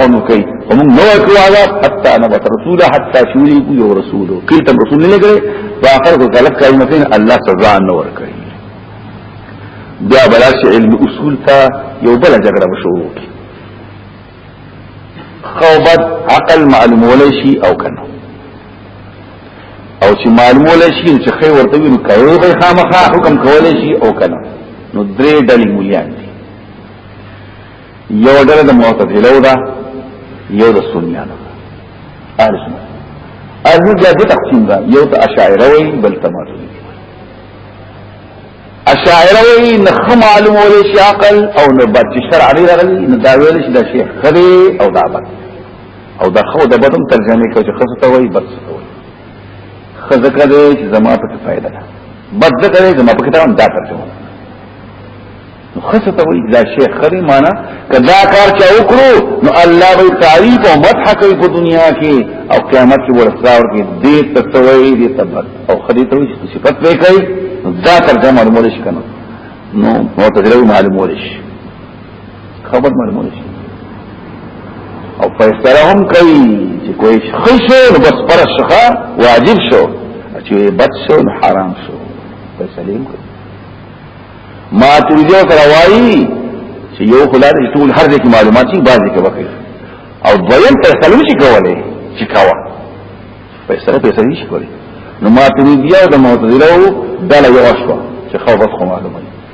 قوم کوي ومن نو کو عذاب حتا نبت رسوله حتا شولی کو یو رسولو کله تم رسول نه کړي واخر کو غلط کوي نه کین الله سزا نه ور کوي بیا بلاش علم اصول تا یو بل جګړه مشروع کی خوبت عقل معلوم ولشي او کنه او چې معلومول شي چې خې ورته وي نو کوي به خامخا حکم کول شي او کنه نو درې ډلې مليان دي یو ډله د معتزله ده یو د سنیانو اهل سنت اهل بیا د تقسیم ده یو ته اشاعره وي بل ته ماتوري اشاعره وي نه معلومول شي عقل او نه بچ شرع لري نه دا ویل شي د شیخ خري او دا بچ او دا خو د بدن ترجمه کوي چې خزه ته وایي بد څه وایي خزه کوي چې زما په فائدہ ده بد څه کوي زما په کتاب دا ترجمه نو خزه ته وایي دا شیخ خري معنا کدا کار چا وکړو نو الله به تعریف او مدح کوي په دنیا کې او قیامت کې ورسره ورکې دې تتوي دې تبت او خدي ته وایي صفات به کوي دا ترجمه معلومه شي کنه نو معتذر معلومه شي خبر معلومه شي او فیصله هم کوي چې کوئی خشو نو بس پر شخه واجب شو چې بد شو نو حرام شو فیصله هم کوي ما ترجو کراوي چې یو خلاد ټول هر ځای کې معلومات شي بعضي کې وکړي او دویم فیصله نشي کولای چې کاوه فیصله فیصله نشي کولای نو ما ترجو د معتزله دله یو شو چې خو بس خو معلومه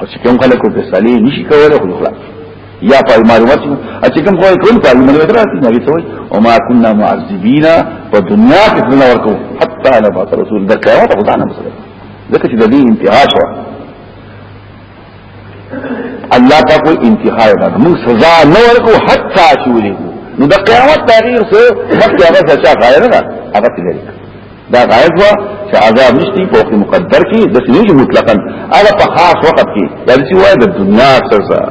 او چې کوم خلک په صالح نشي کولای خو خلاص یا په معلومات چې کوم خو ټول په معلومات راځي نو ته وي او ما كنا معذبين په دنیا کې څنګه ورکو حتا لا بات رسول د قیامت خدای نه مسله ځکه چې د دې انتها شو الله تا کوئی انتها نه موږ سزا نه ورکو حتا شو نو د قیامت تاریخ سره مخکې هغه څه غیر نه هغه تللی دا غایب وا چې عذاب نشتی په وخت مقدر کې د سینې چې مطلقاً هغه په خاص وخت کې دا چې وای د دنیا سزا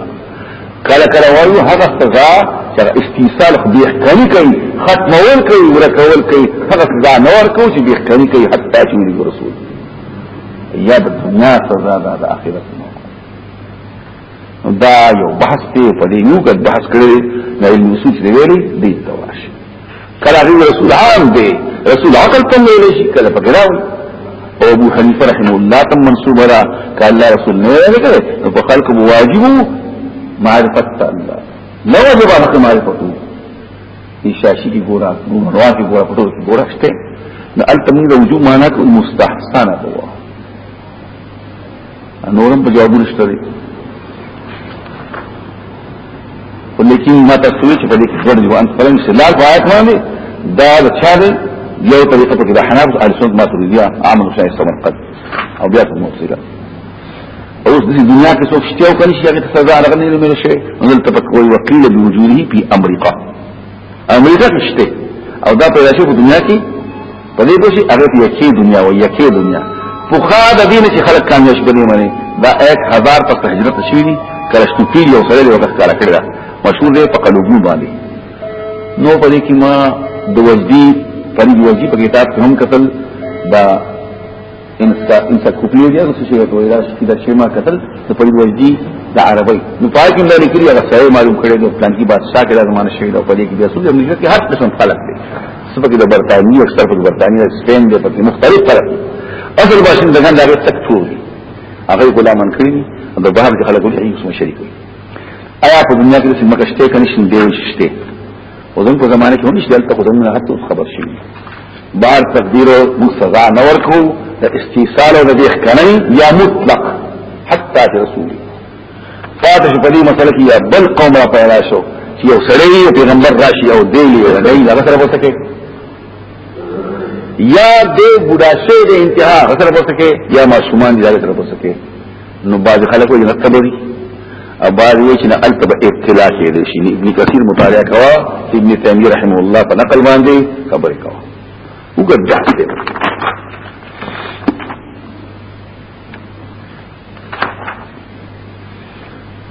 کله کله وایو هغه سزا چې استیصال خو به احکامي کوي ختمول کوي ورکول کوي هغه سزا نور کوي چې به احکامي کوي حتی چې رسول یا د دنیا سزا ده د آخرت دا یو بحث دی په دې یو ګډ بحث کړی نه علم سوچ دی ویلي دی تواش کله دی رسول عام دی رسول عقل ته ویل شي کله په ګراو او ابو حنیفه رحم الله تم منسوب را کله رسول نه ویل کړي نو په خلق واجب معرفت الله نو واجب هغه معرفت دی شاشي کی ګورا نو روا کی ګورا پټو کی ګورا شته نو التمنی د وجوب معنا کو مستحسنه هو نورم په جواب نشته دي ولیکن ما تاسو چې په دې کې ګډ جو ان پرنګ سي لال آیات باندې دا د چا دی یو طریقه په کې د حناب او سنت ماتریدیا عامل شای سمقت او بیا په موصله او د دنیا کې څوک شته او کله شي هغه سزا راغلی نه مل شي نو دلته په کوئی وکیل بوجوده په امریکا امریکا کشته او دا پیدا شو په دنیا کې په دې پوښي هغه ته یکی دنیا او یکی دنیا په خا د دین چې خلک کامیاب شي بنې معنی دا 1000 په هجرت شوی دي کرشتو پی یو سره یو تخکار کړی دا مشهور دی په قلوبونو باندې نو په دې کې ما د وجدي پرې وجدي په کتاب کې هم قتل دا انستا انسا کوپلی دی هغه څه کوي دا چې دا شیما قتل د پرې وجدي د عربی نو پاکین باندې کړی هغه څه معلوم کړی د پلان کې بادشاہ کې د زمانه شوی دا پدې کې بیا سوجه موږ کې هر قسم خلک دي سبق د برتانیې اکثر په برتانیې سپین دی په مختلف طرف اصل باشین دغه دغه تک ټول دي هغه غلامان کړی د بهر خلکو هیڅ مشرک وي آیا په دنیا کې څه مکشته کنيشن دی شته او زموږ په زمانه کې هم نشته دلته خدای نه حتی خبر شي بار تقدیر موږ سزا نه ورکو د استیصال او د اخکنی یا مطلق حتی رسول فاتش په دې مسله کې یا بل قوم را پیدا شو چې یو سړی او پیغمبر راشي او دی یو نه نه سره وسکه یا دې بډا شه د انتها سره وسکه یا معصومان دې سره وسکه نو بعض خلک وایي نه تبوي او بعض وایي چې نه التب ابتلا کې دي شي ابن کثیر مطالعه کوا ابن تیمیه رحم الله په نقل باندې خبرې کوا وګرځه دې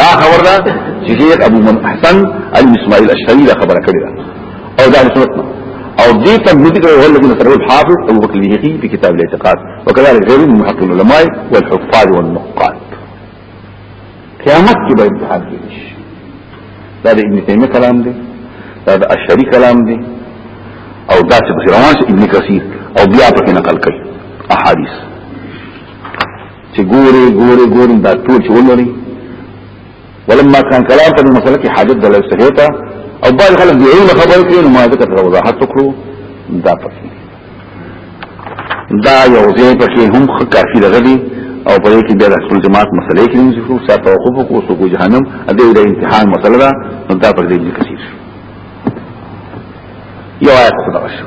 دا خبر دا چې شیخ ابو من احسن علي اسماعیل اشعری دا خبره کړې ده او دا سنت او دې ته نو ذکر هو الذي نصره الحافظ ابو بكر الهيقي في كتاب الاعتقاد وكذلك غير من محق العلماء والحفاظ والنقاد قیامت کې به امتحان کېږي دا د ابن تیمیه کلام دی دا د اشعری کلام دی او دا چې روان شي ابن کثیر او بیا په نقل کوي احادیث چې ګوري ګوري ګوري دا ټول چې ولري ولما كان كلام په مسله کې حاجت د لوي صحیح ته او بعض خلک دی علم خبرې کوي نو ما ذکر ته وضاحت وکړو دا پکې دا یو ځای پکې هم کافي لغلي او په دې کې بیا د خپل جماعت مسلې کې موږ شو ساته وقوف کو سو کو جهنم دې د امتحان مسله ده نو دا پر دې کثیر یو آیت خدا شو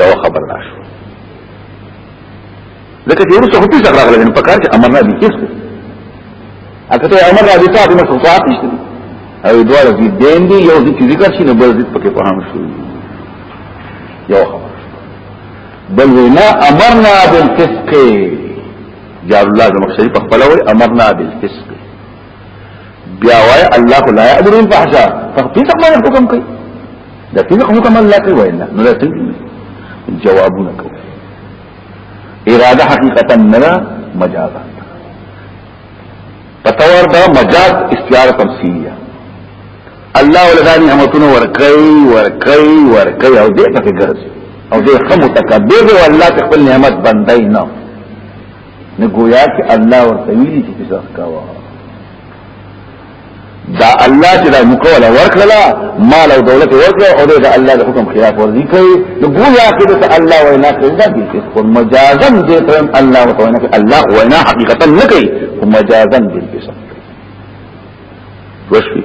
یو خبر راشو لکه چې ورسره هټي څنګه راغله نو پکار چې امر نه دي کیس اته ته امر راځي ته موږ صفات نشته او دواړه دې دین دي یو دې ذکر شي نو بل دې پکې په هم شو یو خبر بل وینا امرنا بالفسق جار الله زمخشری په خپل وی امرنا بالفسق بیا وای الله لا یامر بالفحشاء فقط ما حکم کوي دا څنګه حکم الله کوي وای نه نو ته جوابونه کوي اراده حقیقتا نه مجازا پتور دا مجاز استعاره تمثیلیه الله ولدا نعمتونه ورکړي ورکړي ورکړي او دې پکې ګرځي او دې خمو تکبر او الله تخپل نعمت بندای نه نه گویا چې الله ورته ویلي چې قصاص کاوه دا الله چې دا مکوله ورکړه مال او دولت ورکړه او دا الله د حکم خلاف ورزي کوي نو ګویا کې دا الله وینا کوي دا دي چې خو مجازن دې ترم الله وتعالى کې الله وینا حقیقتا نه کوي خو مجازن دې کې څه وشوي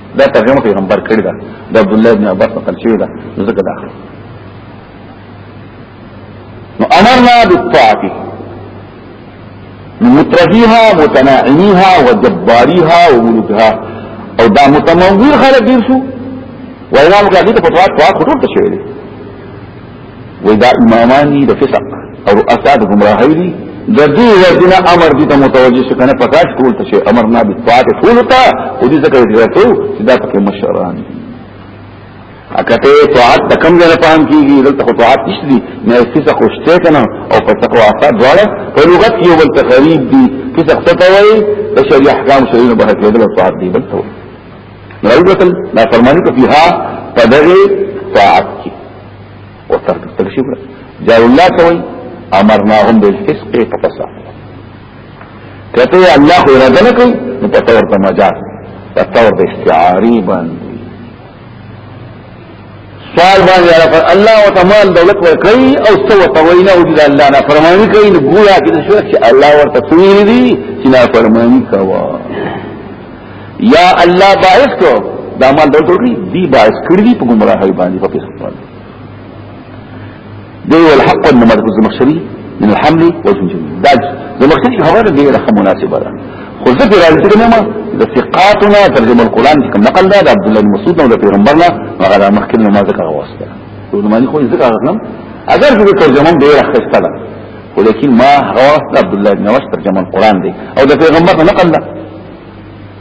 دا ترجمه پیغمبر کړی دا د عبد الله ابن عباس نقل شوی دا ذکر دا نو امرنا بالطاعه مترفيها متناعميها وجباريها وملوكها او دا متموي خلق دیر شو وینا مګه دې په طاعت طاعت ټول ته شوی دی وی دا امامانی دا فسق او رؤسا دا گمراهی دی دا دی وردنا امر دیتا متوجه شکنه پکاش کول تشه امرنا بالطاعت کولتا او دی ذکر دیتو چی دا پکی مشران اکته طاعت د کم ځای پام کیږي دلته خو طاعت نشته دي نه فسق خوشته کنه او په تقوا اثر دواړه په لغت یو بل تقریب دي فسق څه ته وایي د شریعت احکام شریعه به کېدل طاعت دی بل څه نوبتل لا فرمانی کو فيها پدغه طاعت کی او تر تکشیف جاء الله کوي امرناهم بالفسق ففسق کته الله خو اراده نه کوي نو په تور د مجاز په تور د استعاری باندې سوال باندې راغلی الله او تمال دولت ورکړي او څو توینا او د الله نه فرمانی کوي نو ګویا کې شو چې الله ورته تویل دي چې نه فرمانی کوا یا الله باعث کو دا مال دولت ورکړي دی باعث کړی په گمراهی باندې په پیسو باندې دی ول حق ان ما د زمخشري من الحمل والجنجل دا زمخشري خبره دی رقم مناسبه ده خو ذکر راځي کنه ما د ثقاتنا ترجمه القرآن کوم نقل ده عبد الله بن مسعود او پیغمبرنا هغه مخکې ما ذکر واسطه نو معنی خو ذکر غلم اگر چې ترجمه به راخسته ده ولیکن ما هغه عبد الله بن مسعود ترجمه القرآن دی او د پیغمبر نقل ده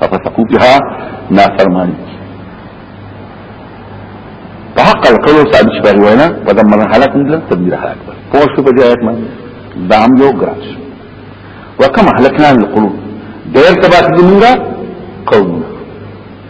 ففسقوا بها نافرمانی په حق القول ثابت شبه وینا په دمر حالت نه تدبیر حالت پوه شو په دې آیت باندې دا هم یو ګراش وکم هلکنا القلوب ډېر تباہ دي موږ قوم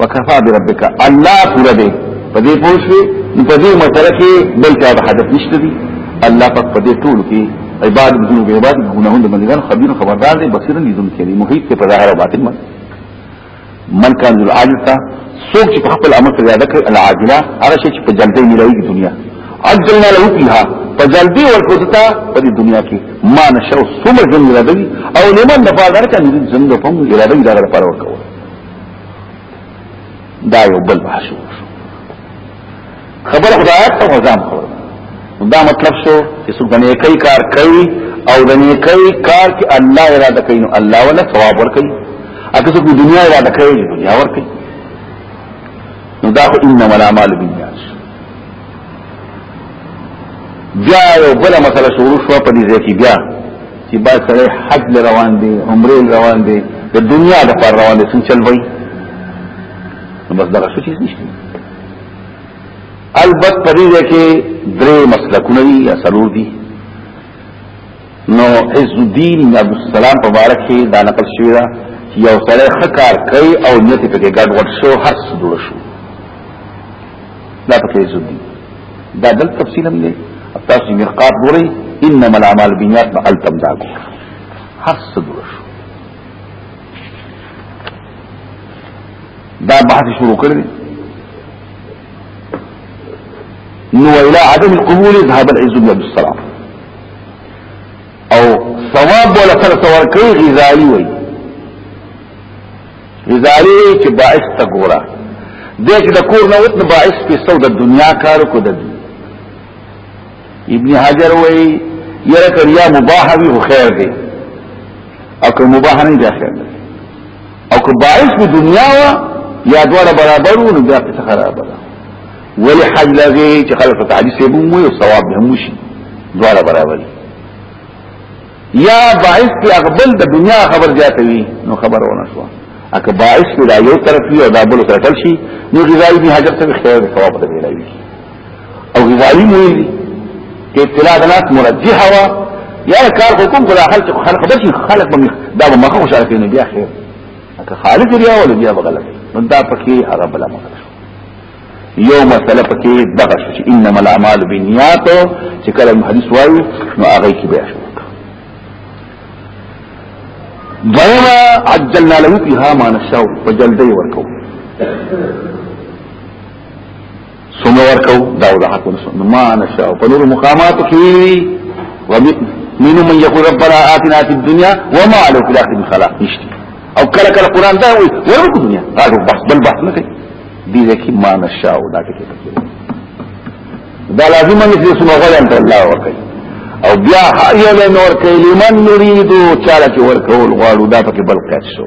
وکفا بربک الله پورا دی په دې پوښي په دې مسله کې بل چا حاجت نشته دی الله پاک په دې ټول کې عباد ذنوب عباد ګناهون د منځان خبير خبردار دی بصیر لیدون کې دی محیط ته په ظاهر او باطن من من کان ذل عاجتا سوق چې خپل عمل سره یاد کړ العاجله هغه شي چې په جلدی ملایي د دنیا عجلنا له فيها په جلدی ورکوتا په دې دنیا کې ما نشو سمر جن اراده او لمن دفاع درکې جن د پم اراده دغه لپاره ورکو دا یو بل بحث خبر خدایات ته غزام خبر دا مطلب شو چې څوک باندې کوي کار کوي او د نیکي کار کې الله اراده کوي نو الله ولا ثواب ورکوي اته څوک دنیا اراده کوي دنیا ورکوي نو دا خو انما الاعمال بالنیات بیا یو بل مسله شروع شو په دې ځای کې بیا چې با سره حج روان دي عمره روان دي د دنیا د پر روان دي څنګه چلوي نو بس دا څه چیز نشته البته پرې کې درې مسلکونه دي یا سلور دي نو عز الدین عبد السلام په بارک کې دا نقل شوی دا یو سره خکار کوي او نیت په کې ګډ وډ شو هر څه جوړ شو دا په عز الدین دا دل تفصیل هم دی تاسو مرقات ګورئ انما الاعمال بالنیات نو التم دا ګور هر څه جوړ شو دا بحث شروع کړی نو الى عدم القبول ذهب العز بن عبد السلام او ثواب ولا سره ثواب کوي غزالي وي غزالي چې باعث ته ګوره د چې د کور نه وت باعث په سو د دنیا کار کو د ابن حجر وي یره کریا مباح وی خیر دی او که مباح نه دی خیر دی او که باعث په دنیا وا یا دواړه برابر وو نو بیا څه خراب ده ولی حج لږی چې خلک ته حدیث یې مو یو ثواب به مو شي دواړه برابر یا باعث په اقبل د دنیا خبر جاتوي نو خبر ونه شو اکه باعث په یو طرف یو د بل طرف شي نو غذایی به حاجت ته خیر ثواب ته ویلای او غزالی مویلی که اطلاع دنات مرجح وا یا کار حکم کلا خلق خلق بشی خلق بمی دا با مخو شارکی نبی آخیر اکا خالق ریا ولی بیا بغلق نو دا پکی هغه بلا مخلص یو مسله پکې دغه شو چې انما الاعمال بالنیات چې کله حدیث وایي نو هغه کې بیا شو دویما عجلنا له فيها ما نشاء وجلدي ورکو څنګه ورکو دا وضاحت ونشو نو ما نشاء په نور مقامات کې وبي منهم من يقول ربنا آتنا في الدنيا وما له في الآخرة من خلاق نشتي او کله کله قران دا وي ورکو دنیا هغه بحث بل بحث نه کوي دي ځکه ما نشاء دا ټکی پکې دا لازم نه چې څنګه غواړم ته الله ورکړي او بیا هر یو له نور کې لمن نريد چاله چې ورکول غواړو دا پکې بل قید شو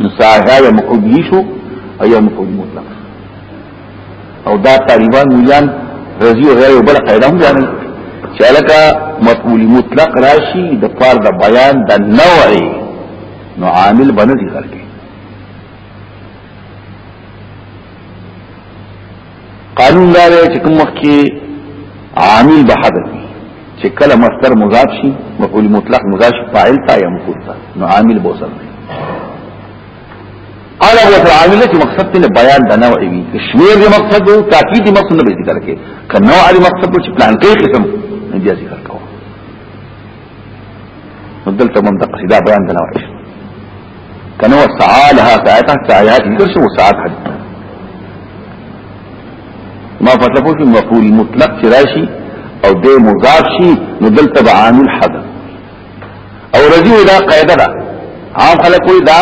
نو ساده یا مقدی شو او یا مقدی مطلق او دا طالبان مليان رضی او غیر بل قاعده هم جانل چې لکه مفعول مطلق راشي د پار د بیان د نوع نو عامل بنځي خلک قانون دا دی چې کوم وخت کې عامل به حدث چې کله مصدر مضاف شي مفعول مطلق مضاف شي فاعل تا یا مفعول تا نو عامل به وسره قال هو العامل چې مقصد ته بیان د نوع وي شمیر دی مقصد او تاکید دی مقصد نه به ذکر کې کنه نوع دی مقصد چې پلان کې قسم نه ذکر دلته من دقه دا بیان د نوعش کنه وسعى لها ساعتها ساعات درس وساعات حد ما فتلفو شو مفعول مطلق چراشی او دې مضاف شي نو دلته به عامل حد او رضی دا قاعده ده عام خلک وی دا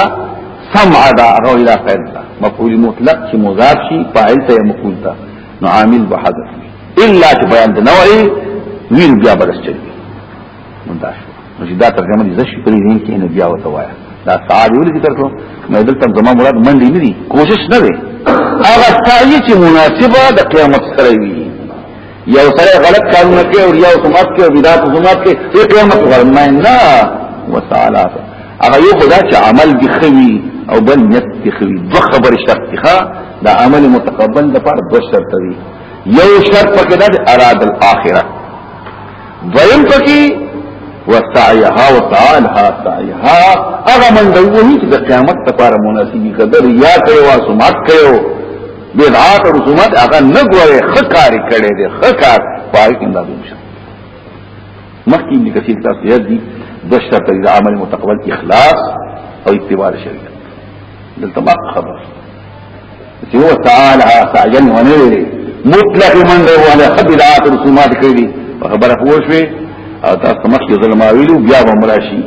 سمع دا او دا قاعده مفعول مطلق چې مضاف شي فاعل ته مفعول ته نو عامل به حذف الا چې بیان نه وایي ویل بیا برسته مونږه نو چې دا ترجمه دي زشي پرې نه کې نه بیا وته وایا دا ساعت ولې ذکر کړو نو دلته زما مراد منډي نه دي کوشش نه وي هغه ساعي چې مناسبه د قیامت سره وي یو سره غلط کارونه کوي او یو سمات کوي او بدعت سمات کوي په قیامت ورنه نه وتعالى هغه یو خدا چې عمل دي خوي او بل نیت دي خوي دوه خبر شرط ښه دا عمل متقبل د پاره دوه شرط دي یو شرط پکې ده اراد الاخره دویم پکې وسعيها وسعالها سعيها هغه من دوی چې د قیامت لپاره مناسبي قدر یا کوي واسمات کوي بدعات او رسومات هغه نه غوړي خکار کړي دي خکار پای کې انداز نشي مخکې دې کثیر تاسو یاد دي د شرط د عمل متقبل اخلاص او اتباع شریعت دلته ما خبر چې هو تعالی ساجن ونه ویلي مطلق من دی ولا خبل اخر سمات کړي خبره پوښوي او تاسو مخکې ظلماویلو بیا به مراشي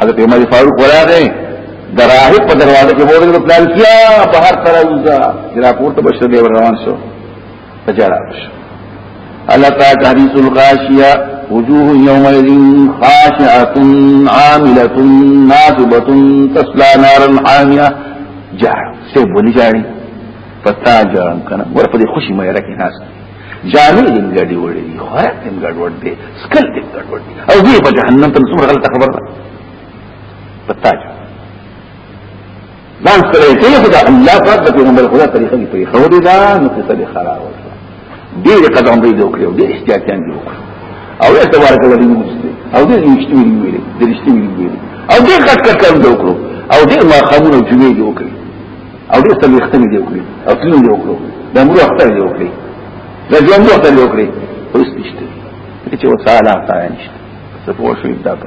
حضرت عمر فاروق ولاغه دراهب په دروازه کې ورغلو پلان کیا بهر تر وځه چې راپورته بشته دی روان شو جړا شو الله تعالی حدیث الغاشیه وجوه يومئذ خاشعة عاملة ناصبة تسلى نارا حامية جار سيب ولي جاري پتا جارم کنه ور په دې خوشي مې راکې ناس جامې دې ګډي وړې دي خوراک دې ګډ وړ دي سکل دې ګډ وړ دي او دې په جهنم ته څومره غلطه خبره پتا جارم ځان سره یې کوي خدای الله پاک د پیغمبر خدا طریقه کې پرې خو دې دا نو څه دې خراب وکړه ډېر قدم دې وکړو ډېر احتیاطیان دې وکړو او یې تبارک الله دې وکړي او دې نشته ویلي ویلي دې نشته ویلي ویلي او دې کټ کټ کار دې وکړو او دې ما خمونه جمعې دې وکړي او دې سم یختنې دې وکړي او تلو دې وکړو د امر وخت دې وکړي د ژوند وخت دې وکړي اوس نشته چې وساله تا نشته څه پوه شو دا په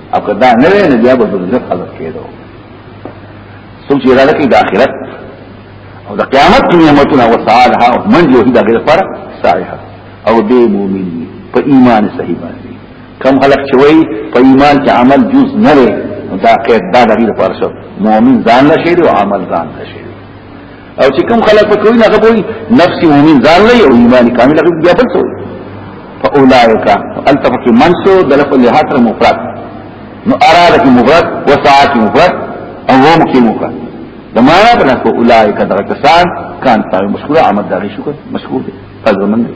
او که دا نه وي نو بیا به دوزخ حضر کېدو څوک چې اراده کوي د آخرت او د قیامت کې نعمتونه او سعادها او منځ یو هدا غیر پر صالحه او به مؤمن په ایمان صحیح باندې کم خلک چې وایي په ایمان کې عمل جز نه لري دا قید دا د لپاره شو مؤمن ځان نشي او عمل ځان نشي او چې کوم خلک په کوی نه کوي نفس مؤمن ځان له او ایمان کامل هغه بیا بل څه فاولائک التفق منسو دلف لهات مفرد نو ارادت مفرد وساعت مفرد او هم کې مفرد د معنا په نسبت اولائک دغه کسان کان په مشکوک عمل دغه شو مشکوک دی فضل من دی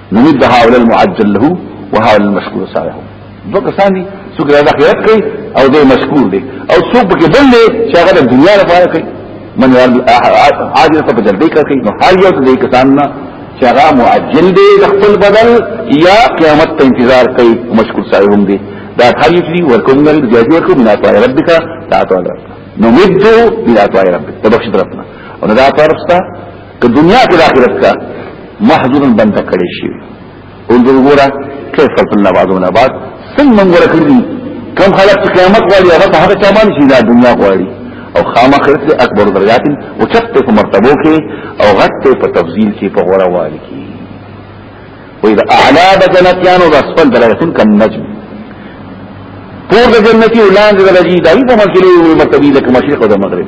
نمد هاول المعجل له وهاول المشکور صالح دو کسان دي څوک د اخرت کوي او د مشکور دي او څوک کې بل دي چې هغه د دنیا لپاره کوي من عاجل ته په جلدی کوي نو هر یو دې کسان نه چې هغه معجل دي د خپل بدل یا قیامت ته انتظار کوي مشکور صالح هم دي دا حال یې ورکوم نه دی جاجي ورکوم نه پای ربک تعالی نو مدو بلا پای ربک تبخش درپنا او دا طرف ستا که دنیا کې د آخرت کا محضور بند کړی شي انظر ګورا کیف فضلنا بعضنا بعض څنګه موږ ورکړي کم خلک چې قیامت غواړي هغه ته هغه چا باندې چې دا دنیا غواړي او خامہ خرس له اکبر درجات او چت په مرتبو کې او غت په تفضیل کې په غوړه والي کې و اذا اعلى بجنتيان واسفل درجات كالنجم پور د جنتی ولان د درجی دایي په مسلې مرتبه د مشرق او د مغرب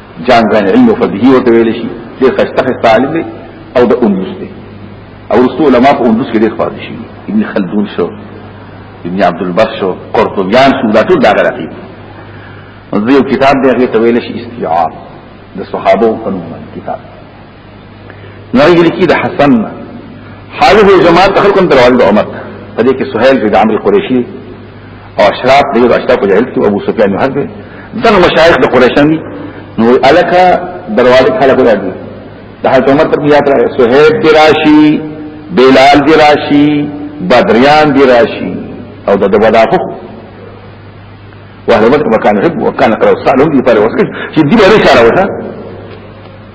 جان جان علم او فقهي او تویل شي د خسته خسته عالم دی او د اندوس دی او رسول علماء په اندوس کې ډېر خبر شي ابن خلدون شو ابن عبد البر شو قرطبيان شو دا ټول دا غلطي نو یو کتاب دی هغه تویل شي استيعاب د صحابه په نوم کتاب نرګ لکی د حسن حاله جماعت خلق تر والد عمر په دې کې سہیل بن عمرو قریشی او اشراف دې اشراف په جهل کې ابو سفیان حرب دغه مشایخ د قریشان دي نو الکا دروازه خلک راځي د حضرت عمر ته یاد راځي سہیل دی راشي بلال دی راشي بدریان دی راشي او د دبدافو وهلمت مكان حب وكان قرأ الصالح دي فارغ وسكش شدي بها رسالة وسكش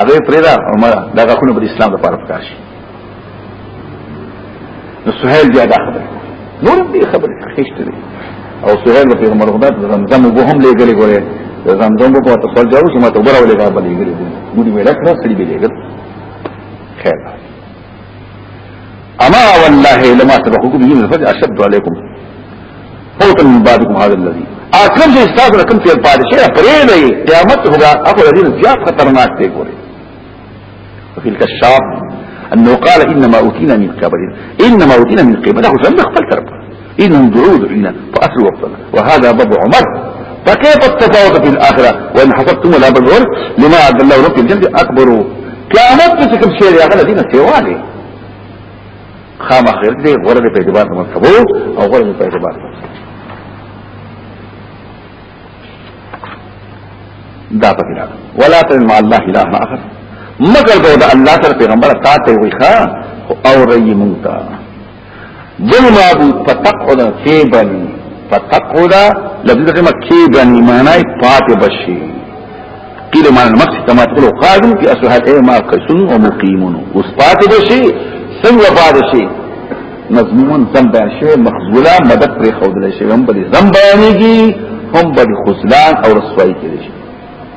هغه پرېدا عمر دا غوښنه په اسلام لپاره پکار شي نو سهيل بیا دا خبره نور دې خبره خښته دي او سهيل په پیغمبر خدا د زمزم وو هم لګلې ګوره د زمزم په تاسو سره جوړ شي ما ته وبره ولې دا بلې ګلې دي ګوري مې لکه سړي به لګل خیر اما والله لما سبقكم به من الفجر اشد عليكم فوتا من بعدكم هذا الذي اکم چې استاد رقم تیر پاتې شي پرې نه قیامت هوګه اخو دې زیات خطرناک دی ګوري وفي الكشاف انه قال انما اوتينا من قبل انما اوتينا من قبل هو ځل خپل طرف إنهم دعود فينا فأسر وقتنا وهذا باب عمر فكيف التفاوت في الآخرة وإن حسبتم ولا بالغر لما عبد الله رب الجنة أكبر قیامت کې کوم شی دی هغه دینه سیوا دی خامخ غیر دی غره په اعتبار د مرتبه او غره په اعتبار دا پکې راغله ولا تن مع الله اله اخر مگر دا الله سره پیغمبر ساته وي ښا او رئی مونږ جمع ابو فتقنا کیبن فتقنا لفظ کلمه کیبن معنی پات بشی قیل معنی مقصد کما تقول قادم کی اصلها اے ما قیسن و مقیمن اس پات بشی سن و پات بشی مضمون زم بیان شوی مخزولا مدد پر خودل شوی هم بلی زم بیانیگی هم بلی خزلان او رسوائی کلی شوی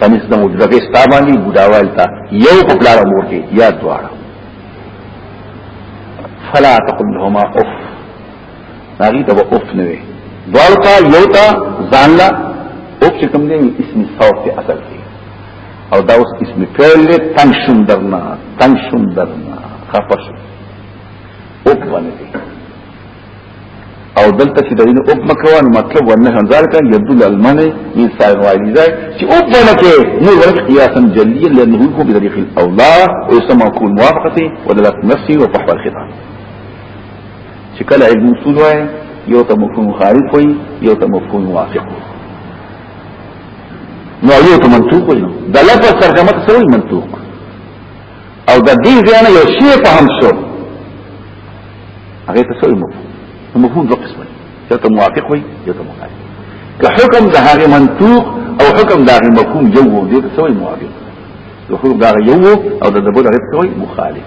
پنځ د مجدګې ستا باندې بډاوال تا یو په بلار مور کې یا دواړه فلا تقل لهما اف هغه ته اف نه وي دواړه تا یو تا ځان لا اف چې کوم دی اسم صوت ته اصل کې او دا اوس اسم فعل له تنگ شوم درنا تنگ شوم درنا خپه شو اف باندې او دلته چې دین او مکوان مطلب ونه هم ځکه یدل المنه من صاحب علی ځای چې او په لکه نو ورته قیاسا جلیه لانه هو بطريق الاولى ويسمى كل موافقته ودلت نفسه وفحوى الخطاب چې کله علم اصول وای یو ته مفهوم خالف وای یو ته مفهوم موافق وای نو یو ته منطوق وای نو د لفظ ترجمه څه وای منطوق او د دې ځای نه یو شی فهم شو هغه ته سوي مفهوم مفهوم دوه قسمه یو ته موافق وي یو ته مخالف که حکم د هغه منطوق او حکم د هغه مفهوم یو وو دې ته سوي موافق د حکم د هغه یو او د دبل هغه ته سوي مخالف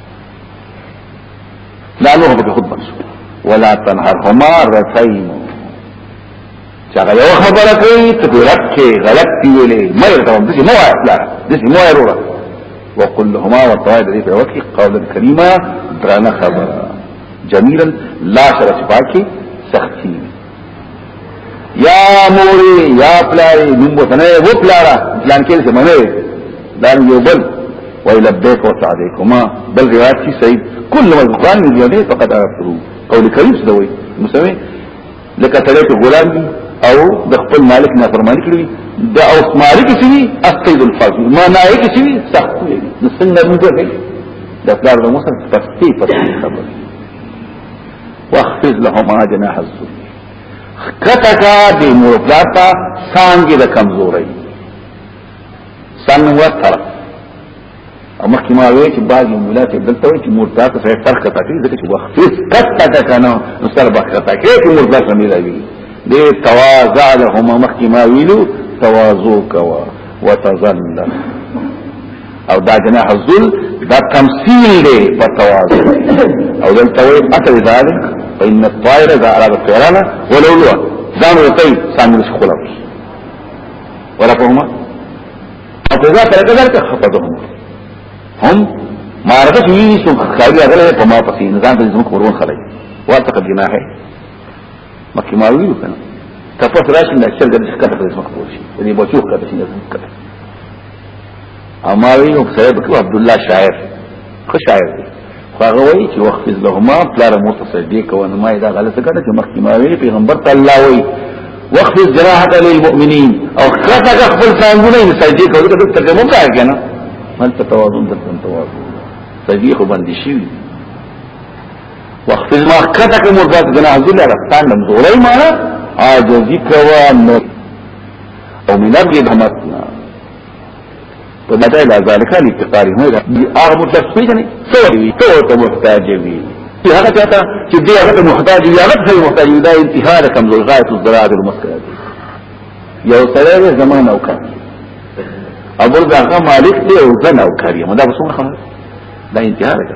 دا نور په خود بنسو ولا تنهرهما رفعين چا یو خبره کوي ته غلط کې غلط دی ویلې مې ورته د دې مو اصلا د دې مو وروره وقل لهما وطوائد دې په وکی قول کریمه درانه خبره جمیلا لا شرط پاکي سختی یا موری یا پلاری نوم بوتا نوی و پلارا پلان کیل سے منوی دارن یو بل وی لبیک و سعدیکما بل روایت کی سعید کل مذکران من یدی فقد عرفتو قول کریم سدوی مسوی لکه تړې ته غلام دي او د خپل مالک نه فرمانی کړی د اوس مالک چې وي اقید الفضل ما نه یې چې وي سخت وي نو څنګه موږ کوي د پلار د موسی پټي پټي خبره واخفض لهما جناح الذل خکتکا دی مور پلاتا سانگی دا کمزوری سانگو طرف او مخکې ما وی چې بعض مولا ته دلته وی چې مور پلاتا سره فرق کتا کوي ځکه چې واخفض کتا کنه نو سره بختا کوي چې مور پلاتا نه راوي دی تواضع لهما مخکې ما ویلو تواضع کوا وتذلل او دا جناح الذل دا تمثيل دی په تواضع او دلته وي قتل ذلك فإن الطائر إذا أراد الطيران ولو لوا ځان ورته سامل شي خلاص ورکهما او په ذات راځي ورته خفضهم هم مارغه چې یې څو خاري هغه په ما پسې نظام د زموږ ورون خلای ورته جناح مکه ما ویلو کنه تاسو راشي نه چې ګرځي کته په اسمه کوی شي دې بچو کته شي نه کته اما ویلو صاحب کو عبد الله شاعر خو شاعر دی خو هغه وایي چې وخت لهما پلار متصل دی کو نه ما دا غلطه کړه چې مکه ما ویلو پیغمبر تعالی وایي وخت جراحت للمؤمنین او خاصه خپل څنګه نه سجدي کوي ته ترجمه کوي کنه هل تتوازن تتوازن سجدي خو باندې شي وقف ما کته کوم ورځ جناح ذل رفتان نم زورای معنا عاجزی کوا نو او من ابي دمتنا په دغه لا ذالک علی افتقاری هو دا هغه متصفی نه سوري تو ته محتاج وی هغه چاته چې دی هغه محتاج وی هغه ته محتاج وی دا انتها ده کمزور غایت الضرار المسکرات یو سره زمانه او کار ابو الزهرا مالک دی او زنه او کار یمه دا څنګه دا انتها ده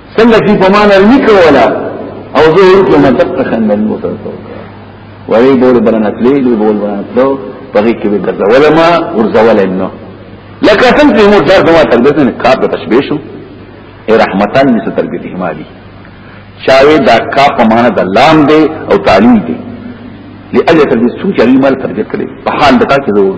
څنګه چې په معنا لیکو ولا او زه یو کې مطلب ته خندل مو سره وای بول برن اتلی دی بول برن اتلو پغی کې ګرځول ما ورځول نو لکه څنګه چې موږ درته ما تربیت نه کار د تشبیه شو ای رحمتان می ستر به دي مالی چاوي دا کا په معنا د لام دی او تعلیم دی لاجل تربیت څو چې مال تربیت کړي په حال دکا کې ضرور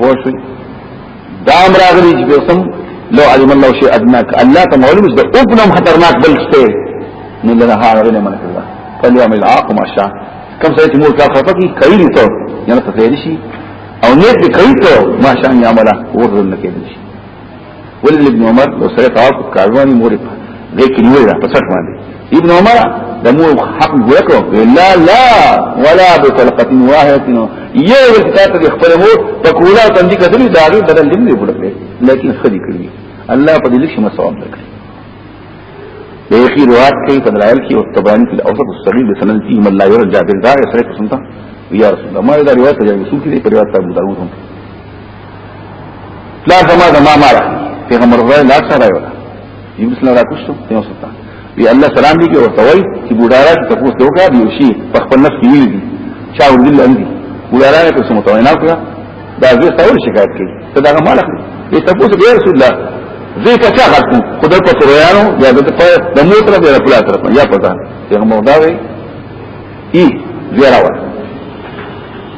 پوښتنه دا امر راغلی چې قسم لو علم الله شيء ادناك الله ته معلوم ده او بنم خطرناک بل شته نه لره هغه نه منک الله فليوم العاق ما شاء کم سره چې مور کار خطا کی کوي نه ته یعنی ته شي او نه دې کوي ته ما شاء الله عمله ورزل نه کوي ولید ابن عمر لو سره طواف کاروانی مور په دې کې نیول په څټ باندې ابن عمر د مور حق ورکو لا لا ولا بطلقه واحده یو وخت ته خپل مور په کولا باندې کتلی دا غي بدل لیم نه وړکې لیکن خدي کړی الله په دې لښه مسوام کړی د اخیر روایت کې په دلایل کې او تبانی کې اوسط الصغیر د سنن کې مله یو جابر دا سره څنګه یا رسول الله ما دا روایت دی چې څوک دې په روایت ابو داوود هم لا زما د ما مال پیغمبر غوړ لا سره یو یې مثلا را کوشته یو ستا وی الله سلام دې کې ورته وای چې ګډارات ته پوښتنه وکړه دی شي په خپل نفس کې ویل دي چا ورګل اندي ګډارات ته سمته وینا وکړه دا زه تاسو شکایت کړي ته دا مال اخلي دې ته پوښتنه کوي رسول الله زه ته چا غلطم خدای په ترویانو یا د په د مو طرف یا په طرف یا په ځان پیغمبر دا وی ای زیراوه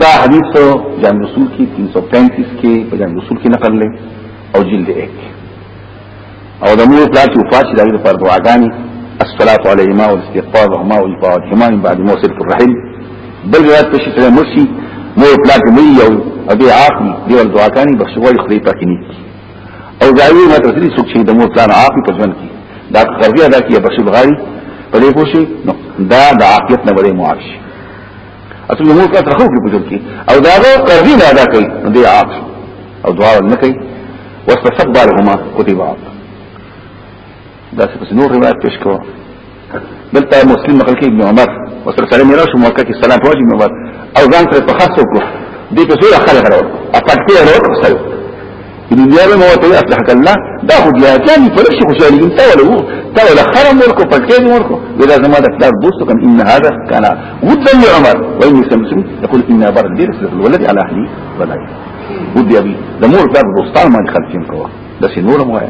دا حدیث جامع رسول کی 335 کې په جامع رسول کې نقل لې او جلد 1 او د مور پلار چې وفات شي دغه پر دعاګانی الصلاه علیهما والاستغفار لهما والفاتحه من بعد موصل الرحم بل روایت په شکل مرشي مور پلار کې مې یو ابي عاقل دی ول دعاګانی بخښوي خپل پاکینی او دایو ما ته دې څوک چې د مور پلان عاقل په ځن کې دا قرضې ادا کیه بشي بغاری په دې پوښي نو دا د عاقلت نه وړي معاش اته یو مور کتر خو په ځن کې او دا غو قرضې نه ادا کوي نو دې عاق او دعا نه کوي واستسبالهما كتب عاق دا څه نور روایت پیش کو دلته مسلم مخل کې ابن عمر او سره سره میراث موکه کې سلام واجب ابن عمر او ځان سره په خاص وکړو دې په سوره خلق راو اپټ کې راو سره ابن دیابه مو ته اصلحك الله دا خو بیا ځان په لښه خوشالي انت ولا وو تا ولا خرم ورکو پټې دې ورکو ودا زما د پلار دوست کوم ان هذا كان ودن عمر وان يسمسم يقول ان بر دې رسل الولد على اهلي ولا ودي ابي د مور پلار دوستان ما خرچین کوه د سينور مو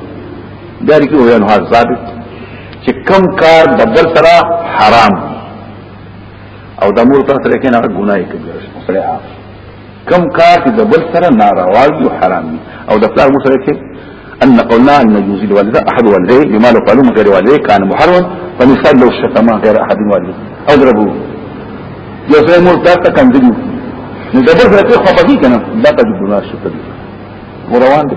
دار کې ویل هغه ثابت چې کم کار د بل سره حرام او د مور تاسو لري کنه ګناي کوي سره کم کار چې د بل سره ناروا او حرام او د پلار مور سره کې ان قلنا ان يجوز لوالد احد والديه لما لو قالوا من غير والديه كان محرما فنصل لو شتم غير احد والديه او ضربه یو ځای مور تاسو ته کندلی نو د بل سره کې خو پدې کنه دا ته ګناه شته روان دي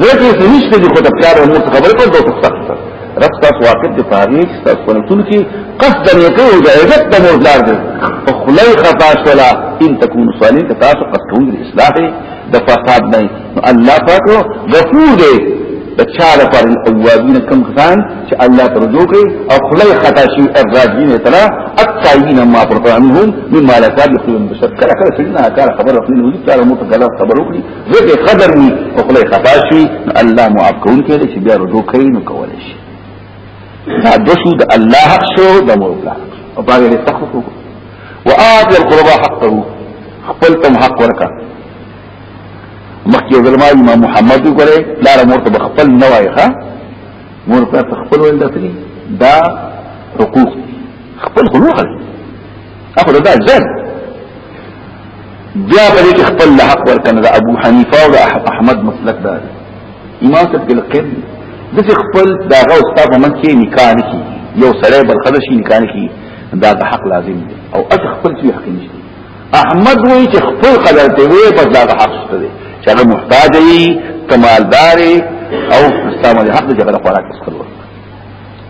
زه کې څه نشته دي خو د پلار او مور خبره کوم دوه تخته رب تاسو واقف دي پاره چې تاسو په نتون کې قصد نه کوي او د عزت د مور پلار دي او خلای خطا شولا ان تكون صالح که تاسو قصد کوم دي اصلاح د فساد نه الله پاک غفور دی د چا لپاره الاوابین کم کسان چې الله ته رجوع کوي او خلای خطا شي الراجین تعالی التایین ما پرتعنهم مما لا تابقون بشر کله کله سجنا کار خبر خپل وجود تعالی مو ته غلط خبر وکړي زه قدر وي او خپل خطا شي الله معاف کون کې چې بیا رجوع کوي نو کول شي دا دشو د الله حق شو د مولا او باغ دې تخفو وآت القربى حقه خپل تم حق ورکا مخکې ظلما امام محمد وګړي لار مرتب خپل نوای ښا مرتب خپل ول دتري دا حقوق خپل خلوق اخو دا ځل بیا په دې کې خپل له حق ورکنه د ابو حنیفه او د احمد مسلک دا دی امام صاحب کې لقب د خپل داغه استاد من کې نکاح نه کی یو سره بل خدای شي نکاح نه کی دا د حق لازم دی او اته خپل شي حق نشته احمد وایي چې خپل قدر ته وي په دا حق شته دی چې هغه محتاج وي کمالدار او استعمال حق دغه خوراک څخه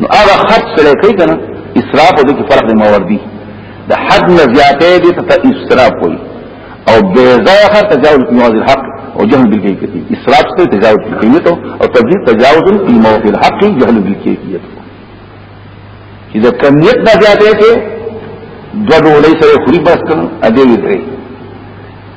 نو هغه خط سره کوي کنه اسراف او د فرق موردي د حد نه زیاتې دي ته اسراف وي او بے ځای خر تجاوز په موضوع الحق او جهل بالکیفیت اسراف څه تجاوز په قیمت او تبذیر تجاوز په موضوع الحق جهل بالکیفیت چې د کمیت نه زیاتې کې دوه ډولې سره خوري بس کړه ا دې وی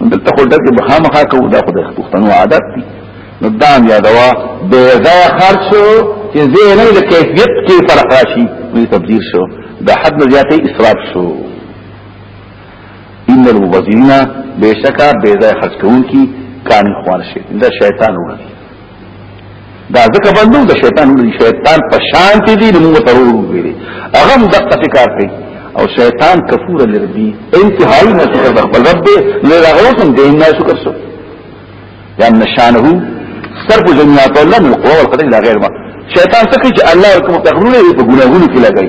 دلته خو ډکه بخامخه کو دا خو د پښتنو عادت دی نو دا بیا دوا به ځای خرج شو چې زه نه د کیفیت کې فرق راشي نو تبذیر شو د حد نه زیاتې اسراف شو ان المبذرین بشکا به ځای خرج کوونکی کان خوان شي دا شیطان وړي دا ځکه بندو د شیطان د شیطان په شان کې دي موږ ته وروږي هغه هم دغه فکر کوي او شیطان کفور لربي انتهایی نه شکر د خپل رب نه راغوسم دې نه شکر سو یا نشانه صرف جنیات الله من القوه والقدر الى غیر ما شیطان څه کوي چې الله کوم تخرونه په ګناهونو کې لګي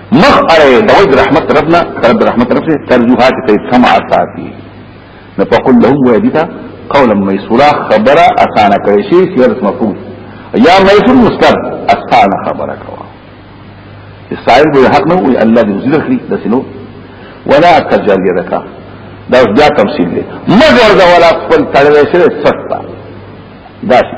مخ اړه د وجه رحمت ربنا طرف رحمت رب سے ترجوحات ته سمع ساتي نو فقل لهم ويدتا قولا ميسورا خبره اسانه کړی شي سیرت مفهوم یا ميسور مستر اسانه خبره کوا السائل به حق نه وي الله دې ذل خلی دسنو ولا تجل يدك دا بیا تمثيل دی مگر دا ولا خپل تړلې سره سخته دا شي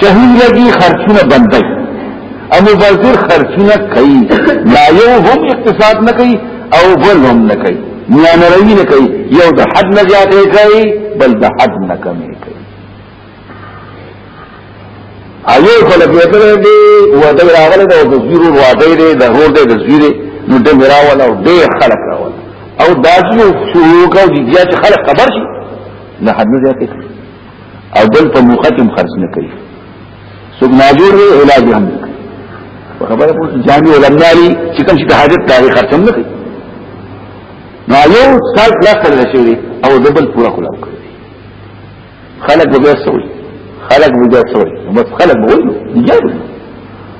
شهید لګي خرچونه بندای او مبذر خرچونه کوي لا یو هم اقتصاد نه کوي او بل هم نه کوي میان روی نه کوي یو د حد نه زیاتې کوي بل د حد نه کمې کوي ایو خلک یې کړې دي و د راغله د زیرو واده دي د هور دي د زیره نو د مراول او د خلک راول او داسې شروع کوي چې خلک خبر شي نه حد نه زیاتې کوي او بل په موقع کې خرڅ نه کوي څوک ناجور وي علاج هم نه کوي خبره کوم جامع ولمالي چې کوم شي ته حاجت تاریخ خرڅ نه کوي نو یو سال لا تر شي او دبل پورا کول کوي خلک به سوي خلک به سوي بس خلک به وي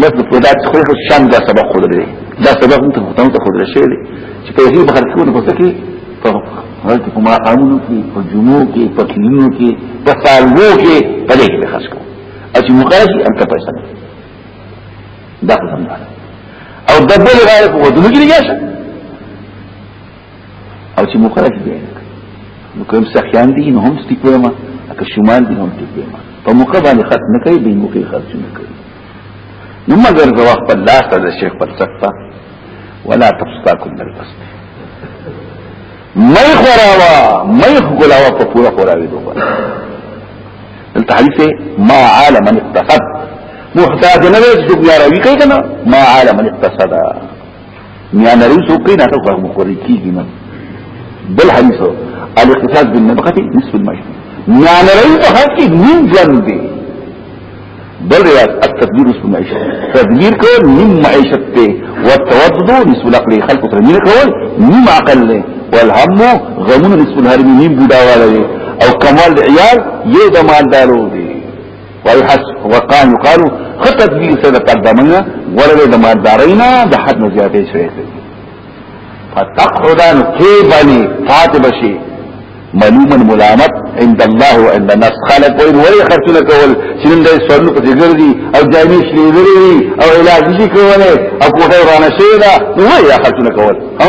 بس په دا خو شان دا سبق خو درې دا سبق مونږ ته ته خو درې شي چې په دې بخر کې نو څه کې په هغه کې په مقامونو کې په جمعو کې په کلینو کې په سالو کې په دې کې خاص کو او چې مقایسه انت پیسې دا خو څنګه او د بل غیر په ودونو کې لګیا شه او چې مخرج دی نو کوم سخیان دي نو هم ستیپوي ما که شمال دي هم ستیپوي ما په موقع باندې خط نه کوي به موقع خرج نه کوي نو مگر زوا خپل لاس ته شیخ پر سکتا ولا تبسطا كل البسط مې خوراوا مې خولاوا په پورا خوراوي دوه دلته حدیث ما عالم اقتصد محتاج نه وي چې بیا راوي کوي کنه ما عالم اقتصد میا نری سو کې نه خو هم خوري کیږي نه بل حدیث الاقتصاد بالنبقه نصف المجد میا نری په حق کې نیم ځان دی بل روایت التدبیر نصف المعيشه تدبیر کول نیم معیشت ته والتوضد نصف العقل خلق سره نیم کول نیم عقل له والهم غمون نصف الهرم نیم بوډا والے او کمال عیال یو د مال دارو دی ويحس وقال يقال خطت بي سره تقدمنا ورد د مالدارینا د حد نه زیاتې شوې دي فتقعدان کې باندې فاتح بشي ملوما ملامت عند الله وعند الناس خلق وين ولي خرچونه کول چې نن د سوالو په ذکر دي او جامي شلېدلې او علاج شي کوله او کوټه ورانه شي دا وای خرچونه کول ها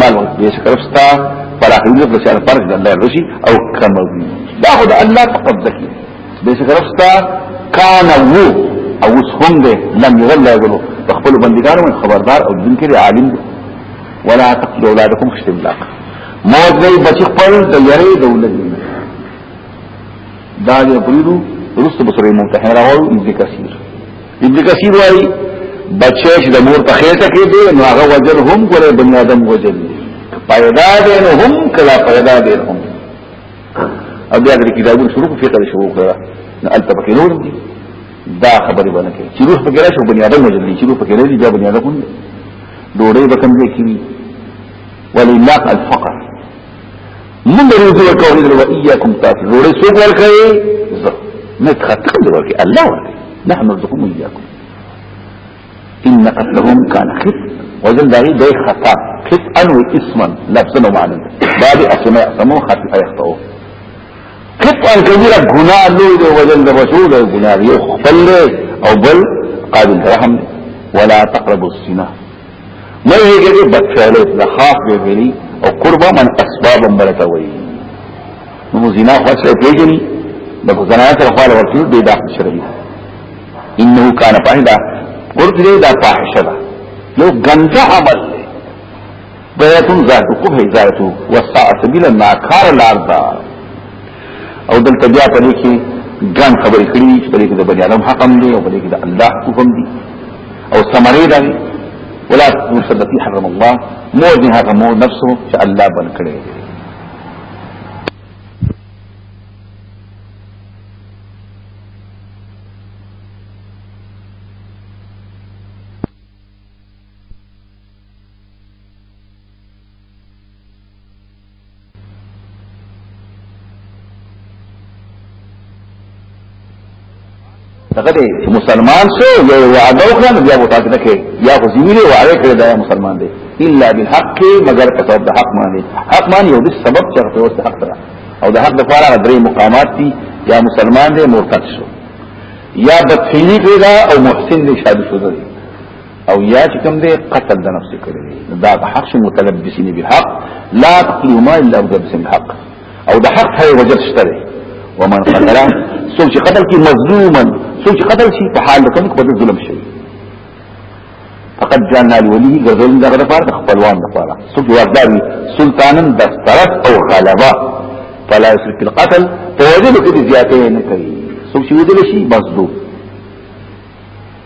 مال دې شکر ستا پر اخیرت په شان فرق د الله رشي او کموي دا خو د الله په قبضه کې دې شکر ستا کان وو او هم دې لم يغل يغلو خپل بندګانو من خبردار او دین کې عالم دي ولا تقتلوا اولادكم خشيه املاق موت دې بچ خپل د یری دولت دا دې پریرو رسو بسره ممتحن راو ابن کثیر ابن کثیر وايي بچی چې د مور په خېټه کې دی نو هغه وجل هم ګره بنی آدم وجل پیدا دی نو هم کلا پیدا دی هم او بیا د کتابونو شروع په فقره شروع کړه نو البته پکې نور دي دا خبرې باندې کې چې روح پکې راشي بنی آدم وجل دي چې روح پکې نه دي بیا بنی آدم هم ډوړې به کم ځای کې وي ولله الفقر موږ روزي ورکوم او اياكم تاسو جوړې څوک ورکوي زه نه تخطر ورکوي الله ورکوي نحن نرزقكم اياكم ان قتلهم كان خطا وزن داري ده خطا خطا واسما لفظا ومعنى باب اسماء سمو خطا يخطئوا خطا كبيرا غناء لوي ده وزن ده رسول غناء يخطل او بل قابل رحم ولا تقربوا السنه مې یې کې بدفعلې د خاص دی ویلي او قربا من اسباب برته وي نو زنا خو څه پیژني د زنا سره خپل ورته دی دا شرعي انه کان پاهدا ورته دا فاحشه ده یو ګنده عمل دی بیتون ذاتو کوه ذاتو وسع سبیل ناکار لار ده او دلته بیا په دې کې ګڼ خبرې کړې دي چې په دې کې د بني آدم حق هم دی او په دې کې د الله حقوق هم دي او ثمرې دا دي ولا مصدقي حرم الله مور دې هغه مور نفسه چې الله بن کړی دی دغه دی چې مسلمان شو یو وعده وکړ بیا به تاسو نه کې یا خو زميره وعده کړی دا مسلمان دی الا بالحق مگر په سبب د حق باندې حق باندې یو د سبب چې په وسه حق ده او د حق د فارغ درې مقامات دي یا مسلمان دی مرتد شو یا بدفعلی کړی او محسن دی شادي شو دی او یا چې کوم دې قتل د نفس کړی دا د حق شي متلبسین بالحق لا تقلوما الا بلبس الحق او د حق هي وجد شته ومن قتل سوچ قتل کی مظلوما سوچ قتل شي په حال کوم کو د ظلم شي فقد جعلنا لوليه غزل دغه لپاره خپلوان لپاره سوچ ورداري سلطانن د طرف او غلبه فلا يسرف القتل فوجد کې زیاتې نه کوي سوچ ودل شي مظلوم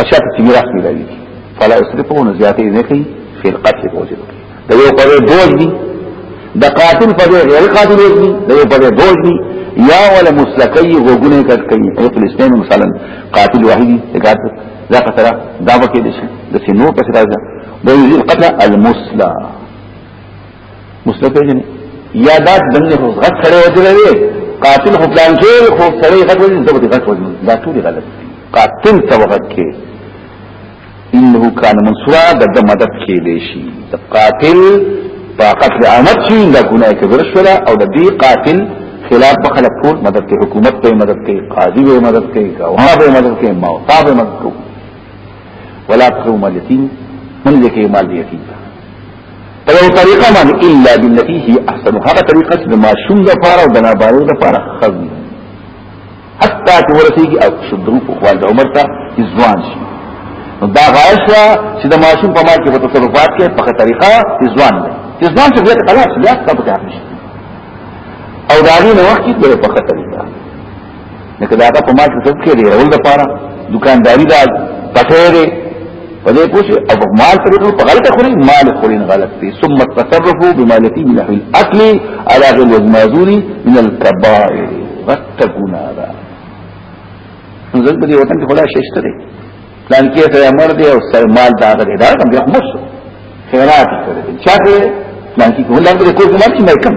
اشیاء ته میراث ملاوي فلا يسرفو نه زیاتې نه کوي فی القتل بوجب دا یو په بوج دي د قاتل په غیر قاتل بوج دي دا یو په بوج دي یا ولا مسلکی غوګونه کټ کوي په فلسطین مثلا قاتل واحد دی قاتل دا قتل دا وکړي د سینو په سره دا یو قتل المسلم مستقل جن یا دا دنه خو غټ کړي وځلې قاتل خو پلان کې خو سره غټ وځي ته به غټ وځي دا ټول غلط قاتل ته وغت کې انه کان منصورا د مدد کې دی شي د قاتل په قتل عامت شي دا ګناه کبیره شولا او د دې قاتل خلاف په خلک ټول مدد کوي حکومت په مدد کوي قاضي په مدد کوي ګواه په مدد کوي موقع په مدد کوي ولا تقوم اليتيم من لکه مال یتیم په یو طریقه باندې الا بالتي هي احسن هغه طریقه چې ما شوم د فار او د نابالغ د فار خزي حتی چې ورسیږي او شدرو په خپل د عمر ته ځوان شي دا غاښه چې د ماشوم په مال کې په تصرفات کې په طریقه ځوان دی ځوان چې بیا خلاص بیا څه په او دا غي نو وخت کې په طریقه لکه دا هغه په مال کې څه کې دی ول د پاره دکانداری دا پټه دی په دې پوښي او په مال طریقو په غلطه خوري مال خوري غلط دي ثم تصرفوا بمالتي من نحو الاكل على غير المازون من الكبائر واتقوا نارا نزل په دې وطن کې خدا ششته دي پلان کې سره مر دي او سر مال دا غلي دا کوم یو مش خیرات کړی چا ته پلان کې کوم لاندې کوم مال چې مې کوم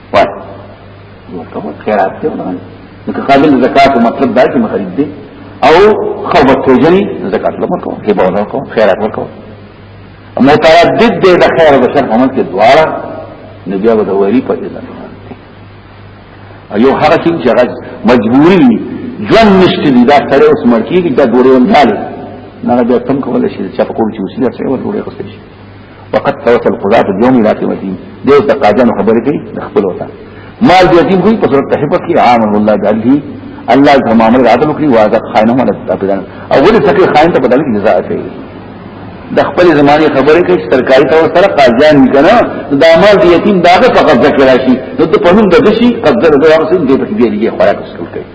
وای ورته خیرات دی ولرم نو قابل زکات مطلب دا چې مخرج دی او خوبت پیجنی زکات لمر کو کې به ورکو خیرات ورکو متردد دی د خیر او شر په منځ کې دواړه نو بیا به د وری په اذن ایو هغه چې هغه مجبوری جون نشته دی دا سره اوس مرکی کی دا ډوړې ونداله نه بیا تم کولای شي چې په کوم چې وسیله سره ډوړې غوښتل شي وقد توت القضاة اليوم الى قيمتهم ديو تقاجان خبرې کوي د خپل وتا مال دې یتیم کوي په صورت تحفظ کې عام الله جعله الله دې معاملې عادل کوي واده خاينه ولا تبدان او ولې څخه خاين ته بدل جزاء کوي د خپل زماني خبرې کوي چې ترکاری ته سره قاضیان کنه د مال دې یتیم داغه په قبضه کې راشي نو ته په نوم د دشي قبضه د ورسې دې په دې لګي خوراک څکل کوي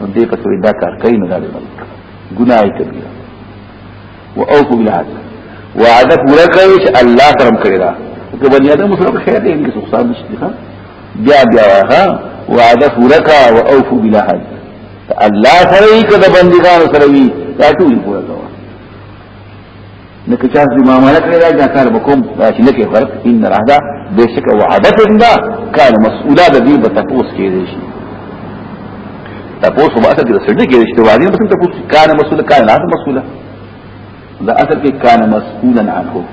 نو دې په دا کار کوي نه دا ګناه کوي واوفوا بالعهد وعده پورا کوي چې الله کرم کړی دا که بنی آدم سره خیر دی هیڅ نقصان نشته ها بیا بیا ها وعده پورا کا واوفوا بالعهد الله سره یې کده بندګان سره وی دا ټول پورا کا نکه چا دې معاملې کړی دا ځکه کار وکوم دا چې نکه فرق ان رادا بشک وعده دا کار مسؤوله د دې په تاسو کې دي تاسو به اصل کې څه نه کېږي چې وایي نو تاسو کار مسؤل کار نه مسؤل دا اصل کې کار مسؤلا عنه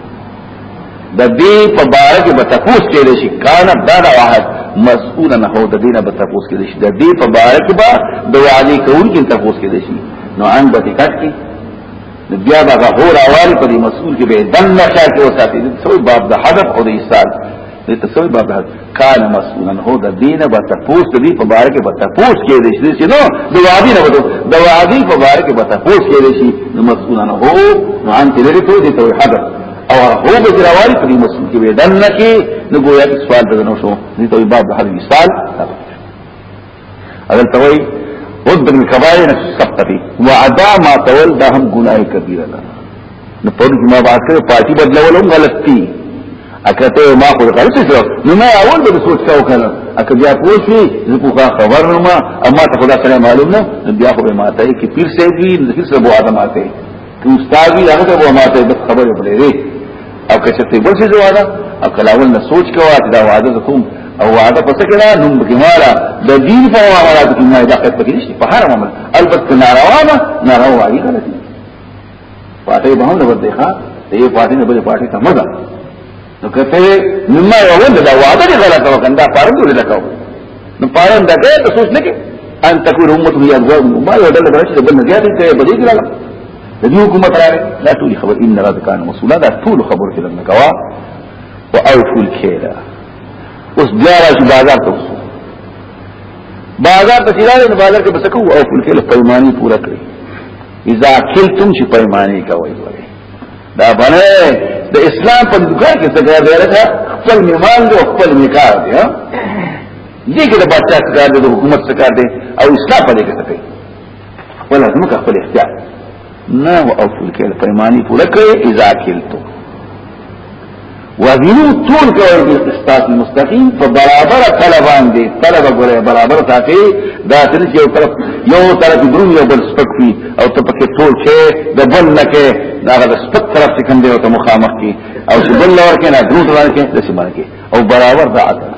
د دې په باره کې به تاسو کې شي کار دا دا واحد مسؤلا نه هو د دې نه به تاسو کې شي د دې په باره کې به د وعده کول کې تاسو کې شي نو ان به تکټ کې بیا به غور اواري په دې مسؤل کې به دنه شاکه وساتي څو باب د حذف او د ایصال دې تسوي باب ده کان مسئولا هو د دین به تاسو د دې په بار کې به تاسو کې دې شي چې نو د وادي نه وته د وادي په بار کې به تاسو کې دې شي نو مسئولا هو نو ان ته لري ته دې ته حاضر او هو به جراوالي په دې مسئول کې دن کې نو ګویا سوال بدنو شو دې ته باب د حدیث سال اگر توي ود من کبائر السقطه وعدا ما تول دا هم ګناه کبیره ده نو په دې ما باکه پارټي بدلولم غلطي اکته ما خو غلطي شو نو ما اول به سوچ کاو کنه اکه بیا پوښي زه کو خبر نه ما اما ته خدا سره معلوم نه بیا خو به ماته کې پیر سي دي پیر سره بو ادم آتے استادی هغه ته ما ته بس خبر پرې دی او که څه بل څه جوړه او کلاول نه سوچ کوه دا وعده کوم او وعده پس کړه نو بګمارا د دین په معاملات کې ما دا قد پکې نشته په هر معاملې البته ناروا ده ناروا دی غلطي پاتې به هم نه ورته ښه دې پاتې نه بلې پاتې ته مزه نو کته نو ما ووند دا وعده دې غلطه وکړه دا پاره دې لکاو نو پاره دا کې ته سوچ نه کې ان تکور امته هي ازواج ما یو دل غلط دې بل نه زیاتې ته بدې کړل د دې حکومت راغی لا ټول خبر ان رب کان مسولا دا ټول خبر کې لنه کوا او او فول کېدا اوس بیا راځي بازار ته بازار ته چیرې نو بازار کې بس کو او فول کېله پیمانی پورا کړی اذا کلتم چې پیمانی کوي دا بنه د اسلام په دکان کې څنګه دی راځه خپل میمان دی خپل میکار دی ها دې کې د بچا څخه د حکومت څخه دی او اسلام په دې کې څه کوي ولا زموږ خپل اختیار نه او فل کې پیمانی پوره کړي اذا کېلته وزنو طول کول دي استاد مستقیم په برابر طلب باندې طلب غره برابر تاکي دا تل چې یو طرف یو طرف درون یو بل سپک وي او ته پکې طول چې د بل نه کې دا د سپک طرف څخه دی او ته مخامخ کی او چې بل لور کې نه درون لور کې د سیمه کې او برابر دا عدل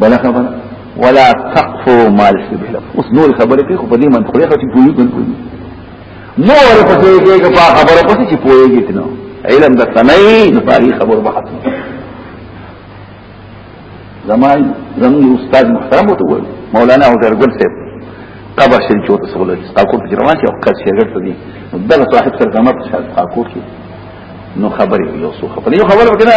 بل خبر ولا تقفو ما ليس به لك اوس نور خبره کوي خو په دې من خو یې ته پوي ګن پوي نو ور په دې کې په خبره پسې چې پويږي کنه علم د سمعي نو پاري خبر به حتم زمای زموږ استاد محترم وته وایي مولانا عمر ګل صاحب قبر شریف چوت سره ولري تاکو په روان شي او کس یې ګرځي دي نو دغه صاحب سره زموږ په شاته تاکو کې نو خبرې یو څه خبرې یو خبره وکړه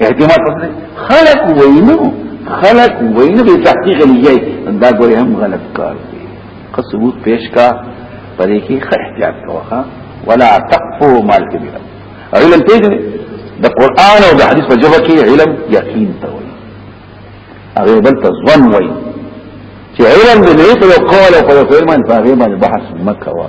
احتمال پکې خلق وینو خلق وینو به تحقیق لږی دا ګوري هم غلط کار دی که ثبوت پیش کا پدې کې خه احتیاط کوه ولا تقفو مال کبیر علم پیژنې د قران او د حدیث په جواب کې علم یقین ته وایي هغه بل ته ځوان وایي چې علم دې نه ته قول او قول فرمان په هغه باندې بحث مکوا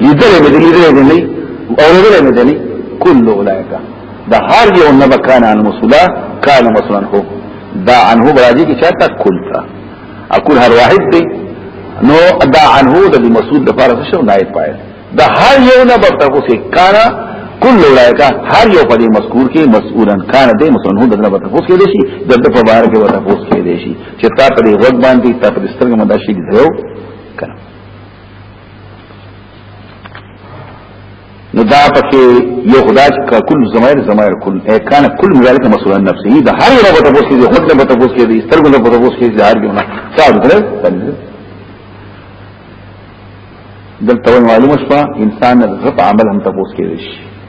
لیدلې مې دي لیدلې مې دي اورېدلې مې دي کل اولئک دا هر یو نه کان عن مسلا کان مسلا هو دا عنه راځي چې چاته کل تا اقول هر واحد دی نو دا عنه د مسعود د فارس شو نائب پایل دا هر یو نه برته کو سي کان کل اولئک هر یو په دې مذکور کې مسعودا کان دې مسلا هو دغه برته کو سي دي شي دغه په بار کې ورته کو سي دي شي چې تا په دې وګ باندې تا په سترګې مداشي دی نو دا پکې یو خدا چې کل زمایر زمایر کل اے کان کل مذالک مسئول عن نفسه دا هر یو په تاسو کې خود له تاسو کې دي سترګو له تاسو کې دي هر یو نه څه درې دلته معلومه شوه انسان د عمل هم تاسو کې دي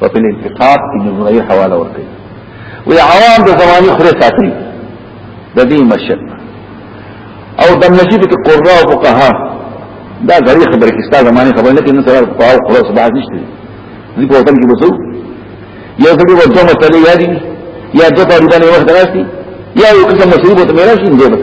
په پل انتقاد کې جمهوریت حواله ورکړي وی عوام د زماني خره ساتي د دې مشر او د نجیب کې قرا او فقها دا غړي خبره کې ستاسو زماني خبره نه کې نه سره په او خلاص بعد نشته دې په وطن کې وځو یا دې وځو مسلې یادي یا د طالبانو وخت راځي یا یو قسم مصیبت مې راشي دې بس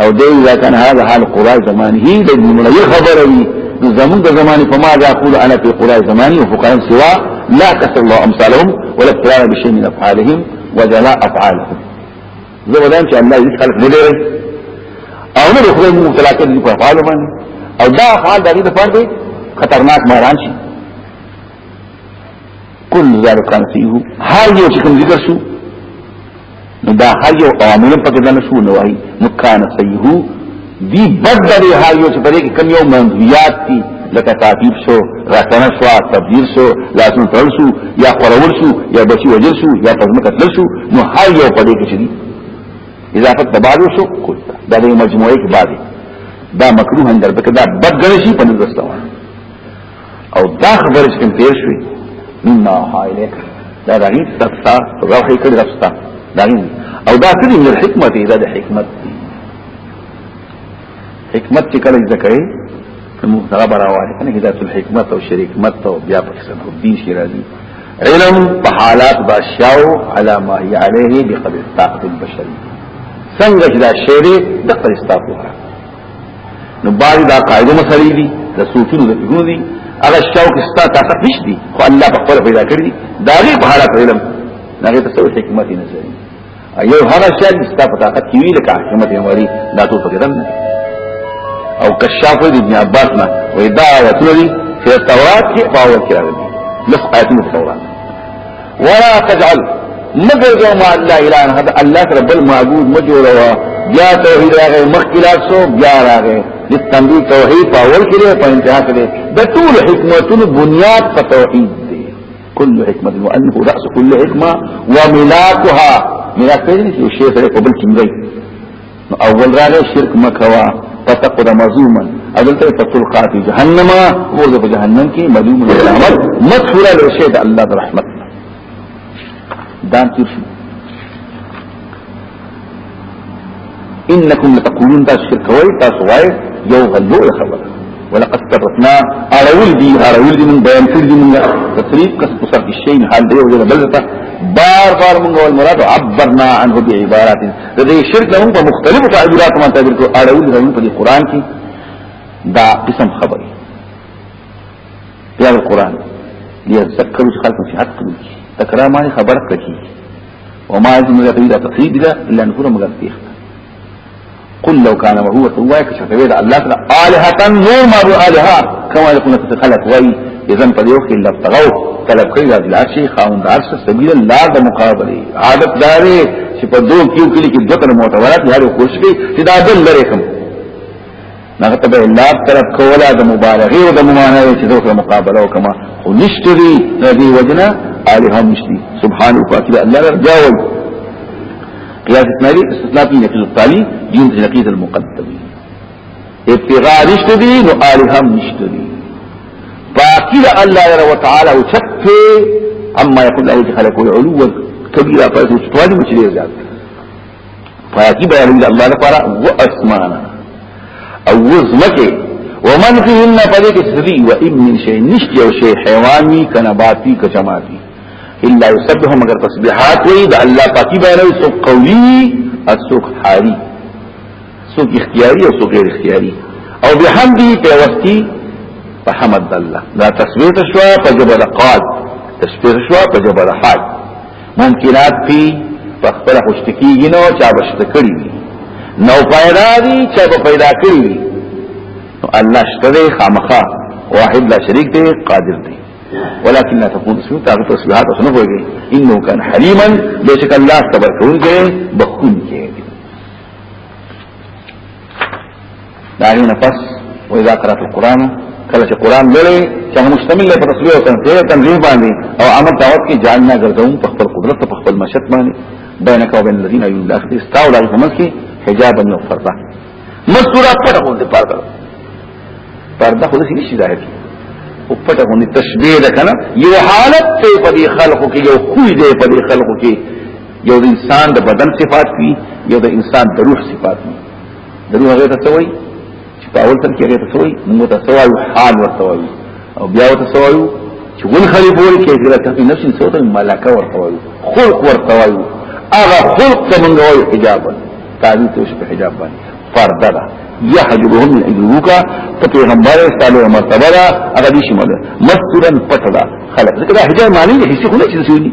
او دې اذا كان هذا حال قرى زمانه د جمله خبره وي زمون د زمانه په ما ذا اقول انا في قرى زمانه وفقهم سوا لا كسر الله امثالهم ولا ابتلاء بشيء من افعالهم وجلاء افعالهم زه ودان چې الله دې خلق نه لري او نه خدای مو مبتلا کوي په افعال باندې او دا افعال د دې په فرض خطرناک ماران شي كل ذلك كان فيه هر يوم چې کوم ذکر شو نو دا هر یو اوامر په کې دنه شو نوای نو کان سیهو دی بدل هر یو چې پرې کې کم یو منځیات دي لکه تعقیب شو راکنه شو تبدیل شو لاسون تړل شو یا قرول شو یا بچی وجل شو یا پزمه قتل شو نو هر یو پرې کې شي اضافه تبادل شو کول دا د مجموعې کې بعد دا مکروه اندر پکې دا بدل شي په نظر ستوانه او دا خبر چې کوم تیر شوی مما حایلک دا دغی تستا روحی کړی رستا دغی او دا کړی من الحکمت دا د حکمت حکمت چې کله ذکر یې موږ سره براواله کنه هدایت الحکمت او شریکمت او بیا په څه په دین شي راځي علم په حالات باشاو علی ما هي علیه بقدر طاقت البشری څنګه چې دا شعر د قدر طاقت نو باید دا قاعده مسلې دي د سوچونو د فکرونو دي هغه شوق ستا طاقت نشدي خو الله په خپل پیدا کړی دا غي په حالت علم دا غي ته څه حکمت نه شي ایو هغه شی چې ستا په طاقت کې وی لکه حکمت عمري دا ټول پکې دم او کشاف د ابن عباس نه وې دا آیتونه دي چې تورات کې باور کړی لس آیتونه تورات ولا تجعل مگر جو ما الله الا انت الله سره بل معبود مجوروا بیا توحید راغې مخکلا سو بیا راغې د تنبیه توحید په اول کې په انتها کې د ټول حکمتونو بنیاد په توحید دی کل حکمت وانه راس کل حکمه وملاکها ملاک دې شیخ په بل کې نو اول راغه شرک مکوا فتقوا د مظلوما اذلته فتلقا فی جهنم او د جهنم کې مظلوم الامر مغفور له شی د الله د رحمت دان تیر شو انکم لتقولون دا شرک وای تاسو وای یو غلو خبر ولقد ترتنا اراول دی اراول دی من بیان کړی دی موږ تقریب کس په سر کې شی حال دی او بل بار بار موږ والمراد عبرنا عنه بعبارات د دې شرک نه په مختلفو تعبیراتو باندې تعبیر کو اړول زمون په قرآن کې دا قسم خبرې بیا قرآن بیا ذکر چې خلک نصيحت کوي تکرار معنی خبر کوي وما يزن لا تريد تفسير ده الا ان كنا مغفيه قل لو كان وهو تواك شتويد الله تعالى آلهة نور ما بو آلهة كما يكون تتخلق وي اذن په یو کې لپغو طلب کوي د لاشي خاوند عرش سبیل الله د مقابله عادت داري چې په دوه کیو کې کې دوه تر موټورات یارو کوشش کوي چې دا بل لري کوم هغه ته الله طرف کوله د مبالغه او د ممانعه چې دوه مقابله وکما خو نشتري د دې وجنه الها نشتي سبحان الله فاکر الله رجاول قياس الثاني استثناء في نقيض التالي جنس نقيض المقدم ابتغاء نشته دي نو الهم نشته دي پاکی دا الله جل وتعالى او چته اما يقول له خلق العلو كبيرا فاز مستوالي مچلي زاد پاکی بیان دا الله لپاره و اسمانا او وزمکه ومن فيهن فليك سري وان من شيء نشتي او شيء حيواني كنباتي كجمادي الا يسبح مگر تسبيحات وي دا الله پاکی بیان سو قولي اسو حالي څوک اختیاري او څوک غیر اختیاري او بحمدی پیوستی په حمد الله دا تثبیت شوا په جبل قال تثبیت شوا په جبل حال ممکنات پی په خپل خوشتکیږي نو چا بشت کړی نو پیدا دي چا په پیدا کړی نو الله شته خامخا واحد لا شریک دی قادر دی ولكن لا تكون اسمه تعرف تسبيحات اسنه ويجي انه كان حليما بشك الله تبارك وتعالى بخون كي داغی نفس و اذا قرأت القرآن کله چې قرآن لولې چې هغه مشتمل دی په تسبیح او تنزیه تنزیه باندې او عمل دعوت کې جعلنا ګرځوم په خپل قدرت په خپل مشت باندې بینک او بین الذین یؤمنون بالاخره استاو لای همس کې حجابا یو فرضا مستورا پټه غوندې پرده پرده خو دې نشي ظاهر او پټه غوندې تشبیه ده کنه یو حالت ته په دې خلقو کې یو خوې دې په دې خلقو کې یو د انسان د بدن صفات وي یو د انسان د روح صفات وي د روح هغه ته سوي چې په اول تر کې هغه ته سوي موږ ته سوي حال ورته وي او بیا ورته سوي چې ول خلیفه ول کې هغه ته نفس سوته ملکه ورته وي خلق ورته وي هغه خلق ته موږ وي حجاب تعالی ته شپه حجاب باندې فرض ده يحجبهم من اجلوك ته پیغمبر استعلو مرتبه ده هغه دي شموله مستورن پټه ده خلق ذکر حجاب معنی هیڅ خو نه چې سونی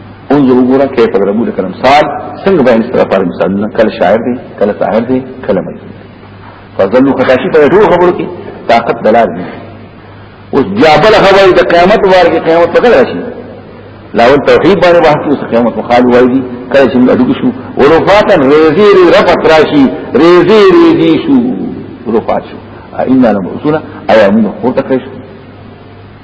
انظر وګوره کیف ضربو لك الامثال څنګه بیان ستر پر مثالونه کله شاعر دی کله ساحر دی کله مې فضلوا خطاشي په ټول خبرو کې طاقت دلال دی اوس بیا بل خبره د قیامت واره کې قیامت څنګه راشي لاول توحید باندې بحث اوس قیامت مخال وایي دي کله چې موږ ډوب شو ورفاتن ریزی ری رفت راشي ریزی ریزی شو ورفات شو ان لم رسول ايامن خطه کړی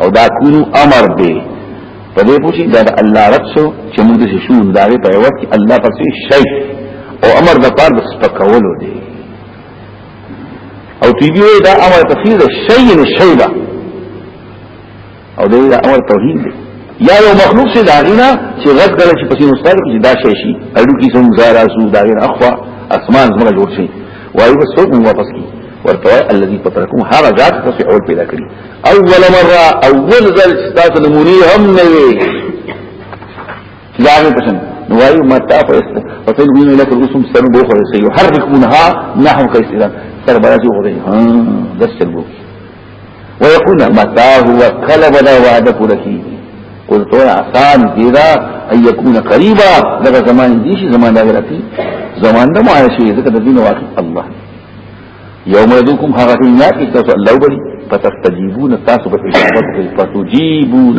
او دا کونو امر دی په دې پوښي دا الله رب سو چې موږ دې شو دا غي په وخت کې الله پسې شي او امر د پاره د سپکولو دی او تیږي دا امر تفسیر شي نه شي دا او دې دا امر توحید دی یا یو مخلوق سے داغینا چې غږ غل چې پسې مستقل چې دا شي شي اډو کې سم زارا سو داغینا اخوا اسمان زما جوړ شي وایو بس څوک موږ واپس کی ورته وای الذي فطركم هغه ذات تاسو اول پیدا کړی اول مره اول ځل تاسو نمونی هم نه وي ځان پسند نو وایو متا فاست فصل وین لك الرسم سن بو خو سيو حركمنها نحو كاستلام سر بلاتي وغدي ها دسل بو ويقول متى هو کله ولا وعد پوره کیږي قل تو آسان دیرا ان يكون قريبا دغه زمان دي شي زمان دغه راتي زمان د معاشي دغه د دین واقع الله يوم يدوكم هغه دین یا کی تاسو الله بری فتستجیبون تاسو به اجابت کوي فتجیبون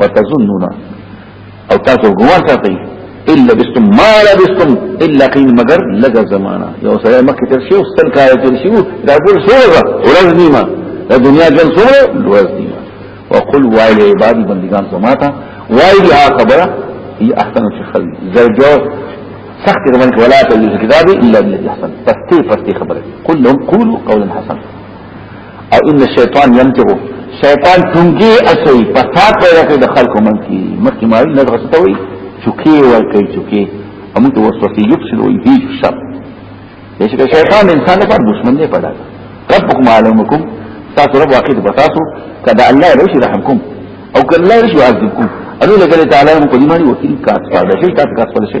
وتظنون او تاسو ګومان ساتي الا بستم ما لبستم الا قيل مگر لګ زمانہ یو سره مکه تر شو ستل کار تر شو دا ګور سوره ورځ نیمه د دنیا جن سوره ورځ نیمه وقل وایل عباد بندگان سماتا وایل ها خبره هي احسن شي خل زرجو سخت زمان ولا تلز کتابي الا بالذي احسن پستی پستی خبره قل لهم قولوا قولا حسنا او ان الشیطان ينتبه شیطان ټونګي اچي فساد پیدا کوي د خلکو من کې مخکې ما نه غوښته وي چوکي ور کوي چوکي هم ته وسوسه یفسد وي هیڅ شر بشکره شیطان انسان لپاره دشمن دی پیدا ربکم علمکم تاسو رب واقع د تاسو کدا الله رشي رحمکم او کله رشي عذبکم انو لګل تعالی مو په دې باندې وکیل کار سپارل شي تاسو کار سپارل شي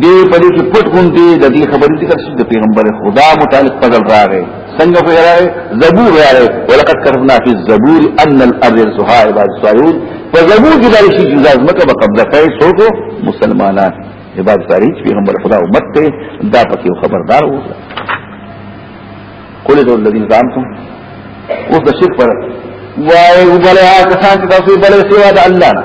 دی په دې کې پټ غونډې د دې خبرې ذکر شي د پیغمبر خدا متعلق فضل راغی څنګه په راغی زبور راغی ولقد كتبنا في الزبور ان الارض يرثها عباد الصالحون فزبور کې دا شي جزاء مکه په قبضه کوي څوک مسلمانان عباد الصالحین پیغمبر خدا امت ته دا پکې خبردار وو قل ذو الذين زعمتم اوس د شرک پر وای وبلیا کسان چې تاسو بلې سیوا د الله نه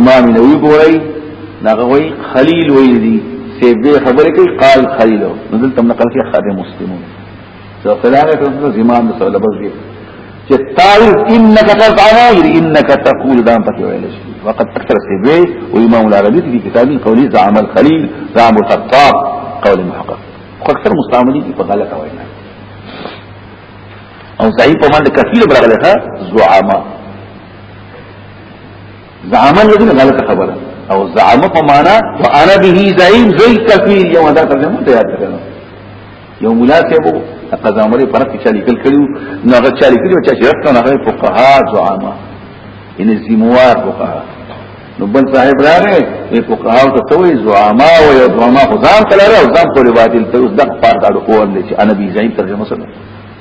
امام نووي ګورای دا غوي خلیل ویل دي سی به خبره کوي قال خلیل نو دلته نقل کې خادم مسلمون څو فلانه ته زمان د سوال بزوی چې تعرف انك تزعم انك تقول دام پکې ویل شي وقد اكثر سی به او امام العربي في کتابي قولي زعم الخليل زعم الخطاب قول محقق خو اکثر مستعملي په غلطه وینا او صحیح په معنی کثیر برغله زعما زعامن لدی غلط خبره او زعامه په معنا وانا به زعیم زی کفیل یو ادا ترجمه ته یاد کړم یو مولا ته وو قضا عمر پر کې چالي کل کړو نو هغه چالي کړو چې شرط نه هغه فقها زعامه ان زموار فقها نو بل صاحب راغی په فقها ته توي زعامه او یو زعامه خدام کړه او ځان په روایت ته اوس دغه پار دا ډول چې انا به زعیم ترجمه سره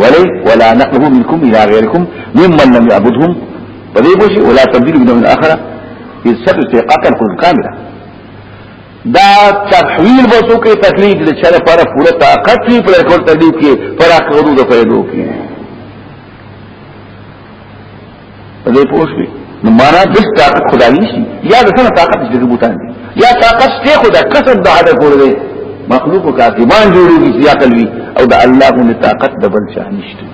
ولی ولا نقله منكم الى غيركم ممن لم يعبدهم فدې بوشي ولا تبديل من الاخره في سر استحقاق القرآن كامله دا تحویل بسو کې تکلیف د چره پر پوره طاقت وی پر کول تکلیف کې پر اخرو د پیدو کې دې پوښتنه نو معنا د طاقت خدای نشي یا د سره طاقت چې د بوتان دي یا طاقت ته خدای کسب د هدا کول دي مخلوق کا ایمان جوړوږي یا قلبي او د الله غو طاقت د بل شان نشته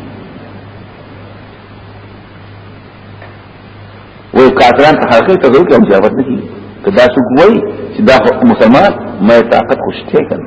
وې کافران ته حقیقت ته ځکه مجابت نه کیږي دا څوک وایي چې دا مسلمان مې طاقت خوشته کړي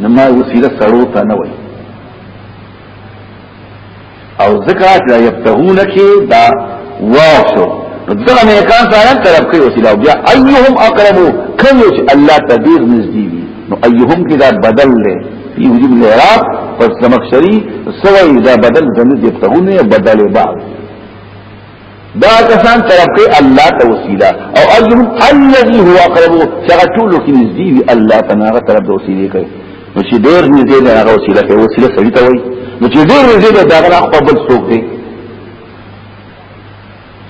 نما وسیله سړو ته نه وای او ذکرات لا یبتغون کی دا واسو دغه نه کان سره طرف کوي وسیله بیا ايهم اقرب کوم چې الله تدیر نږدې وي نو ايهم کې دا بدل لې په وجود الاعراب پر زمخشري سوي دا بدل زموږ یبتغون بدل بعض دا کسان طرف کې الله ته وسیله او اجر الذي هو اقرب شغتول کې نږدې وي الله تناغه طرف ته وسیله کوي نو چې ډېر نږدې ده هغه وسیله کوي وسیله سړی ته وایي نو چې ډېر نږدې ده دا هغه خپل څوک دی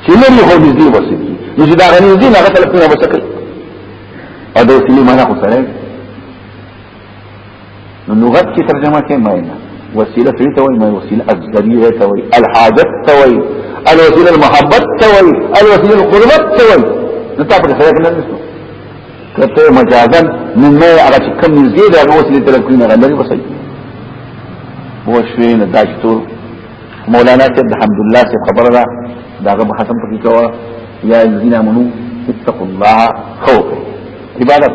چې لري هو نږدې وسیله نو چې دا غني نږدې هغه طرف ته وسیله او د وسیله معنا خو سره نو لغت کې ترجمه کې ماینا وسیله څه ته وایي ماینا وسیله الذریعه ته وایي الحاجت ته وایي الوسیله المحبت ته وایي الوسیله القربت ته وایي نو تاسو په خیر نه نشو کته مجازا من نه هغه چې کم نږدې ده هغه وسیله تر کوي نه غلري وسای هو شوی نه داش ټول مولانا ته الحمد لله څخه خبره ده داغه به حسن پکې کوا یا الذين امنوا اتقوا الله خوف عبادت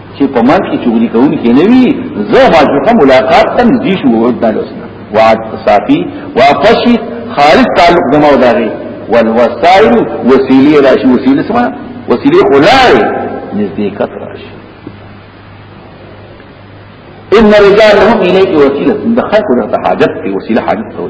چې په مان کې چغلي کوون کې نه وي زه ما جوخه ملاقات تم دي شو وعدنا لسنا وعد صافي وقشي خالص تعلق زما وداري والوسائل وسيله راشي وسيله سما وسيله خلای نزدېکت راشي ان رجالهم اليك وسيله دخلت له حاجت في وسيله حاجت ته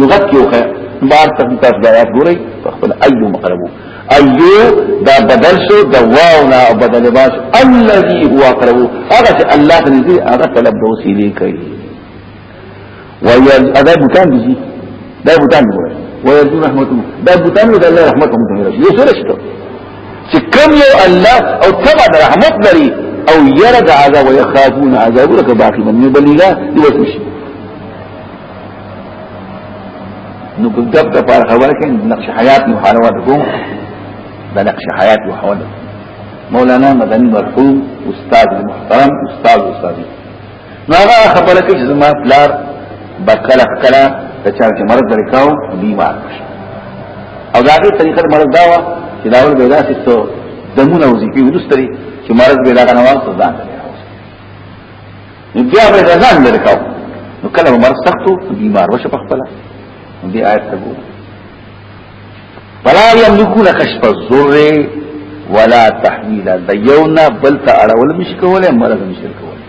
لغت کې وخه بار تک تاسو د آیات ګورئ په خپل ايو مقربو ايو دا بدل شو د واو نه بدل باش الذي هو اقرب هغه چې الله ته نږدې هغه طلب د وسیلې کوي ويل ادا بوتان دي دا بوتان دی ويرجو رحمته دا بوتان دی الله رحمته هم ته یو سره شته چې کوم یو الله او تبع رحمت لري او يرد عذاب ويخافون عذاب لك باقي من بلغا دي وسمشي نو کوم دب د پاره خبره کې نقش حیات نو حالوات کوم دا نقش حیات او حواله مولانا مدني مرحوم استاد محترم استاد استاد نو هغه خبره کې زما پلار بکله کلا ته چا چې مرض درکاو بیمار او دا غي طریقه مرض دا و چې دا ول به داسې څو دمونه وظیفي ودستري چې مرض به لا غنوال ځان نو بیا به ځان لري کاو نو کله عمر سختو بیمار وشه په خپل دې آیت ته وګوره فلا يملكون كشف الضر ولا تحويل ديونا بل ته اړول مش کوله مرض مش کوله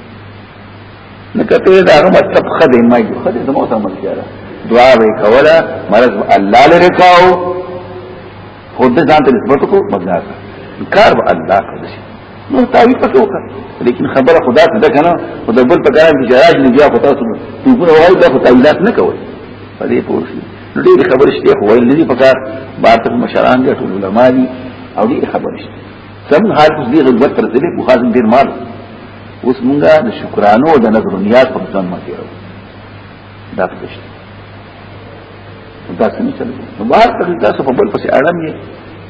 نکته دا هغه مطلب خدای ما یو خدای زموږ سره ملګری دعا وکوله مرض الله لري کاو خو د ځان ته نسبت کو مدار کار به الله کوي شي نو تعویل پکې وکړه لیکن خبره خدا ته ده کنه او د بل په کلام کې جراج نه بیا خو تاسو ته ګور وایي دا خو تعویلات نه کوي په دې پوه شي نو دې خبره شته خو ویل نه پکار بارته مشران دي ټول علما دي او دې خبره شته سم حال اوس دې غلط تر دې په خاص ډیر مال اوس مونږه د شکرانو د نظر نیاز په ځان مکیرو دا پېښه دا څنګه چلو نو بار ته تاسو په بل پسې اړم یې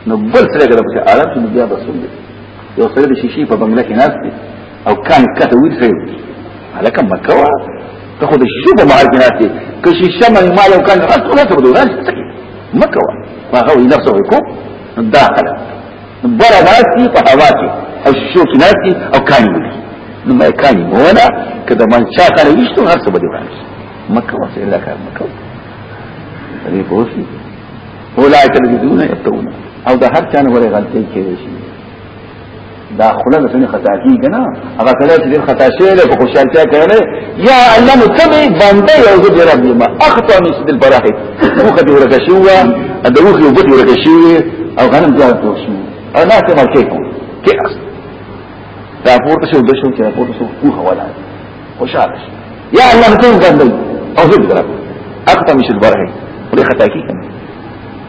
نو بل سره غره پسې اړم چې بیا به څنګه یو سره د شیشې په بنگله کې ناست او کان کته ویل سره هلکه مکوا ته خو د شیشې په مال کې ناست که شیشه مې مال او کان راځو راځو مکوا ما هو نفسه کو دا حالت بره ناسي په هوا کې او شو کې ناسي او کاني وي نو ما کاني مولا کدا من چا سره وشتو هر څه بده ورانه مکه وسه الا کار مکه دې پوسی اولایک الذین یتقون او دا هر چانه ورې غلطي کوي دا خلل څنګه خطا کیږي نه هغه سره چې ډیر خطا شوی دی په خوشالتیا کړي یا الله نو ته به باندې یو ځل رب ما اخطا من سد الفرح خوخه دی ورکه شو د روخي وبد ورکه شو او غنم ځای ته شو انا ته ما کې کوم کې اس دا پورته شو د شو کې پورته شو خوخه ولا خوشاله شو یا الله ته باندې او ځل اخطا من سد الفرح ولې خطا کی کنه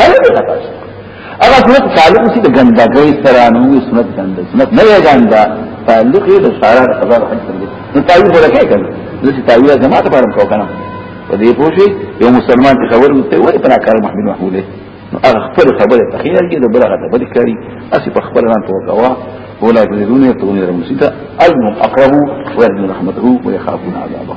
کله به تاسو هغه سنت تعلق چې د ګندګۍ سره نو سنت ګنده سنت نه ګنده تعلق یې د شارع قضا حج سره نو تعویل سره کې کړو نو چې تعویل جماعت پرم کو کنه په دې پوښي یو مسلمان ته خبر مته وایي پر کار محمد محمود نو هغه خپل خبره په خیر کې د بلغه ته بل کاری اسی په خبره نه توګه ولا يجدون يبتغون إلى المسيطة المقرب ويرجون رحمته ويخافون عذابه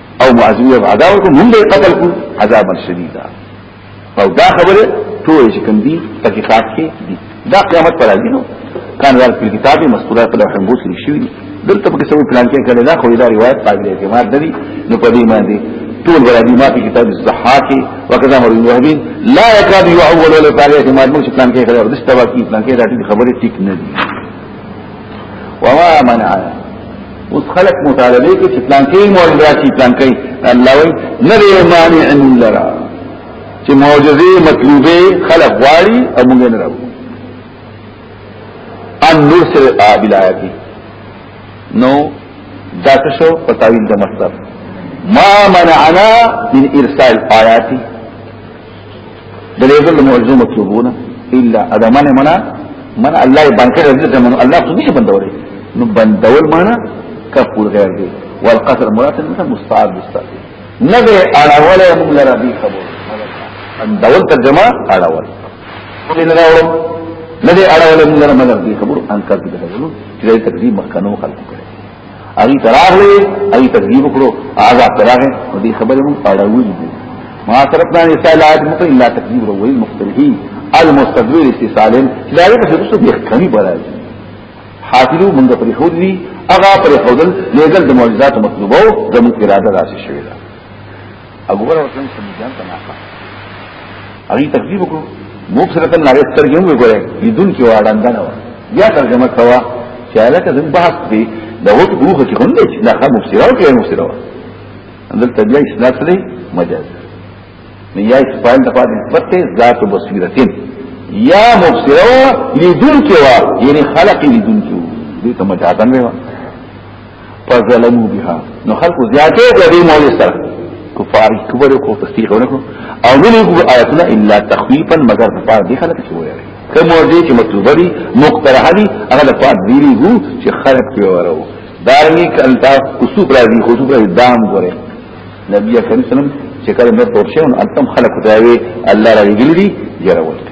او معذوی عذاب کو مونږ قتل کو عذاب شدیدا او دا خبره ټول چې کوم دي تحقیقات کې دي دا قیامت پر راځي نو کان ور په کتابي مستوره په لوح محفوظ کې شوی دلته په څو پلان کې کړي دا خو دا روایت قابل اعتماد نه دي نو په دې باندې ټول ورادي ما په کتاب الصحاح وکذا مر الوهبين لا يكاد يعول ولا قال اعتماد مو پلان کې کړي او د استوا کې پلان کې راټي خبره ټیک نه دي وما منعنا اوس خلق مطالبه کې چې پلان کې مولد راشي پلان کې الله وي نه دی مانع لرا چې معجزې مطلوبه خلق غواړي او موږ نه راو ان نرسل قابل آیاتی نو داتشو پتاویل دا مصدر ما منعنا من ارسال آیاتی د دې ګل معجزه مطلوبونه الا ادا من منا من الله بنکر دې ته من الله خو نه بندوري نو بندول معنا کفر غیر دی والقصر مراد نه مستعار مستعار نظر اړول موږ لرا دي خبر بندول ترجمه اړول دې نه راوړم نه دې اړول موږ لرا مگر دي خبر ان کار دې خبرو چې دې تقدیم مخکنو خلق کړي اي تراغلي اي تکذیب کړو آزاد تراغه او دې خبره مون پاړوي دي ما طرف نه استعلاج مت الا تکذیب وروي مختلفي المستدبر استسال لاره په څه دي خني برای حاصلو مونږ پر خود دي اغا پر خودل لګل د معجزات مطلوبو زموږ اراده راشي شوی ده ابو بکر رسول الله صلی الله علیه وسلم هغه تکذیب وکړو موږ سره تل نارې سترګې موږ ګورې بدون کې واړاند نه و بیا ترجمه کوا چې علاقه زم بحث دی د وټ ګروه کې هم دی چې دا خه مفسره او کې مفسره و اندل تبیا اسلام سره مجاز نه یا اسپایل د پاتې نسبت ته ذات بصیرتین یا مفسره و لیدون کې و یعنی خلق لیدون کې و دې ته مجازن وي فظلموا بها نو خلق زیاته د دې مولوی سره کفار کبر کو تصدیق ونکړو او نه لګو آیاتنا الا تخویفا مگر په دې خلک چې وایي کوم ورته چې مطلوب دي مقترح دي هغه د پات دی لګو چې خلق په ورو دارنګ کلتا کوسو پر دې خو پر دام غره نبی کریم صلی الله علیه وسلم چې کله مې پورشه ان انتم خلق ته وي الله را لګل دي یره ورته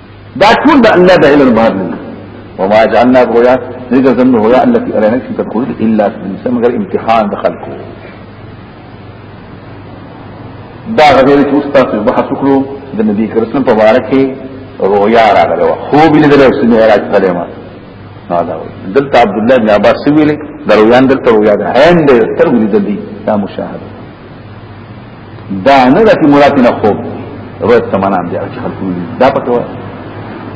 دا ټول د الله د علم بعد نه وما جعلنا بغيا نجا زمن هو التي اريناك في تدخل الا تنسى مگر امتحان دخلكو دا غیر چې استاد په بحث وکړو د نبی کریم په اړه کې رؤیا راغله خو به دې له سمې راځي کلمه دا وي دلته عبد الله بن عباس ویلي درویان دلته رؤیا ده هند تر ولې دلی دا مشاهده دا نه د مراد نه خوب روایت تمام دي چې خلکو دا پته و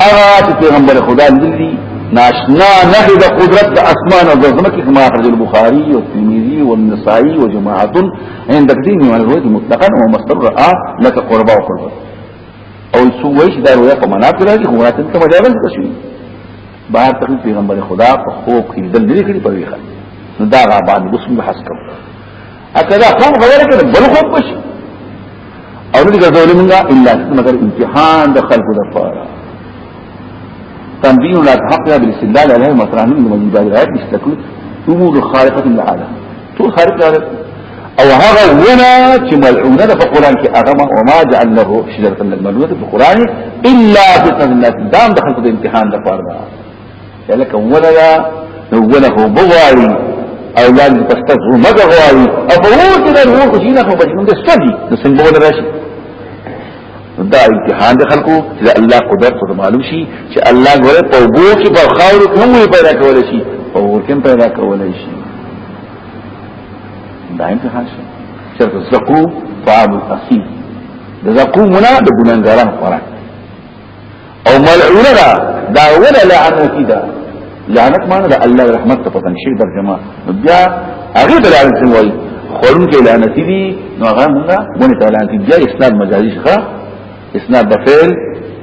اغه چې پیغمبر خدا للی ناشنا نه د قدرت د اسمان او زمکه کې کما اخرج البخاري او ترمذي او النسائي او جماعت عند كثير من الروايات مطلقا هو مصدر را لك قربا وقربا او سو ویش دا رویا په مناط راځي خو راته ته مجاز تشوي بهر تخ پیغمبر خدا په خوب کې دل نه کړی په ویخه نو دا غابان بسم الله حسکم اکه دا خوب غیر کړ بل خوب بشي او نه ګرځول مونږه الا مگر امتحان د خلقو د پاره تنبيه لا تحقق بالاستدلال عليه مطرح من مجيب الغيب يستكل امور خارقه للعاده تو خارق العاده او هغه ونا چې ملعونه ده په قران کې هغه ما وما جعل له شجره الملعونه په قران الا بتنات دام د خلقو د امتحان د پاره لکه ونه دا نو ونه هو بغواړي او لاګ پسته هو مګ غواړي او په ور کې دا هو کو شي نه خو بچو دې سدي نو څنګه ول راشي دا امتحان د خلکو چې الله قدرت ته معلوم شي چې الله غره په وګو کې په خاور کې هم پیدا کول شي په ور کې پیدا کول شي دا امتحان شي چې زقو طعام الاصيل د زقو منا د ګناګاران خوراک او ملعونه دا دا ولا لعنتی دا لعنت معنی دا الله رحمت ته پسند شي ترجمه بیا هغه دلالت کوي خورن کې لعنتی دي نو هغه موږ مونږ ته لعنتی بیا اسناد مجازي ښه اسناد د فعل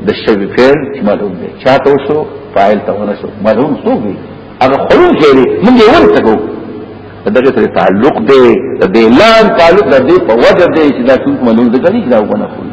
د شوی فعل چې معلوم دی چاته وشو فاعل ته ونشو معلوم څو دی هغه خورن کې لري موږ یې ورته کوو دغه سره تعلق دی د لام تعلق د دې په وجه دی چې دا څوک معلوم دی چې دا ونه خوري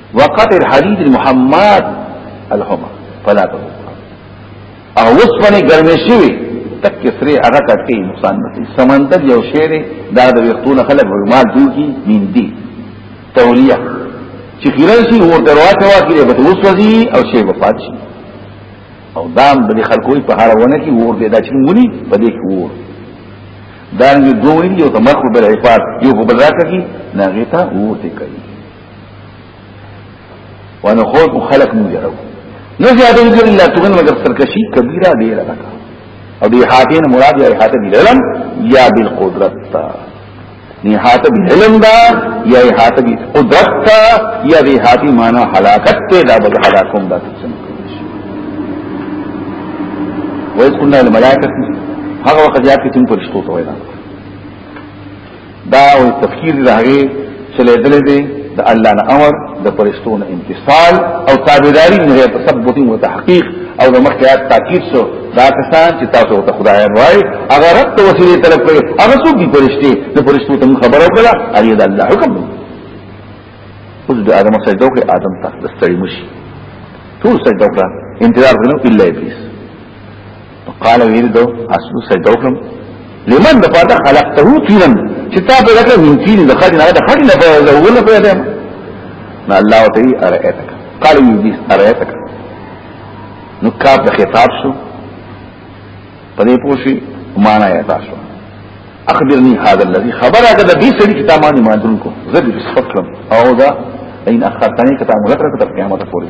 وقت الحديد المحمد الحمى فلا تقول او وسپنه ګرمې شوی تک سره هغه کټي نقصان نه کوي سمندر یو شی دی دا د وختونه خلک ورمال دوی کی میندي تولیه چې خیرشي ور دروازه واکې به وسوځي او شی به پات شي او دام د خلکو په هر ونه کې ور دی دا چې مونږ په دې کې ور دا یو دوی یو تمخ بل عفاف یو په بل راکې نه غیتا ور دې کوي وانا خور کو خلق مو جرو نو زیاده دې الله تغن مگر سرکشي کبیره دې لکه او دې حاتین مراد یا حاتین علم یا بالقدرت تا نه حاتین علم دا یا حاتین قدرت تا یا دې حاتین معنا هلاکت ته دا بل هلاکوم دا څه وایي کله ملائکه هغه وخت یا کې تم پرشتو ته وایي دا او تفکیر د هغه چې لیدل دي د الله نه امر د فرشتو نه امتصال او تابعداري نه په ثبوت او تحقیق او د مخکیات تاکید سو دا کسان چې تاسو ته خدایان وای هغه رب ته وسیله طلب کوي هغه څوک دي فرشتي د فرشتو ته خبرو کړه اړي د الله حکم دی اوس د ادم سجده وکړه ادم ته د ستړي مشي ټول سجده وکړه انتظار غنو الا ابلیس قال ویل دو اسو سجده وکړم لمن د پاده خلقته تیرن چې تا په لکه من تیر د خاطر نه د خاطر نه په زوونه په دې نه الله تعالی ارایتک قال یوجی ارایتک نو کار د خطاب شو په دې پوښي معنا یې تاسو اخبرني هذا الذي خبر هذا الذي سړي چې تا باندې ما درن کو زه دې صفت کړم او دا ان اخرتني کته مذکر کته قیامت پورې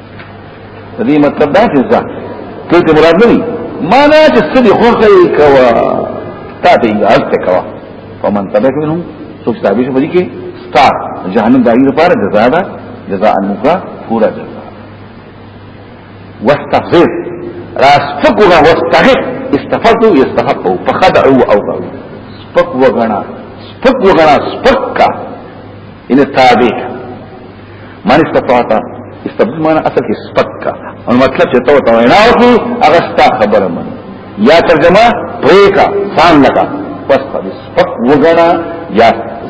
دې مطلب دا چې ځه ته ته مراد نه ما نه چې سړي خو کوي کوا تا دې غلط کوا فمن تبعك منهم سوچ تابع شو بلکې ستا جهنم دایي لپاره جزاء ده جزاء المقا پورا جزاء واستغفر راس فقره واستغفر استفقوا يستحقوا فخدعوا واوغوا سپک وغنا سپک وغنا سپک کا ان تابع من استطاعت استبدل معنا اصل کې سپک کا او مطلب چې تو ته وینا وکي هغه ستا خبره من یا ترجمه پریکا سان لگا پس په سپک وګنا یا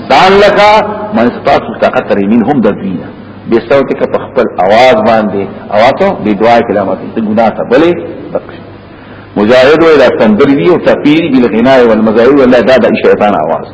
سان لگا من استطاعت طاقت ترمین هم د دینه بے صوت کا پخپل آواز باندې اواتو بے دعا کلامات ته ګناه ته بلې بخش مجاهد ولا تندری او تفیری بالغناء والمزایر ولا دا د شیطان آواز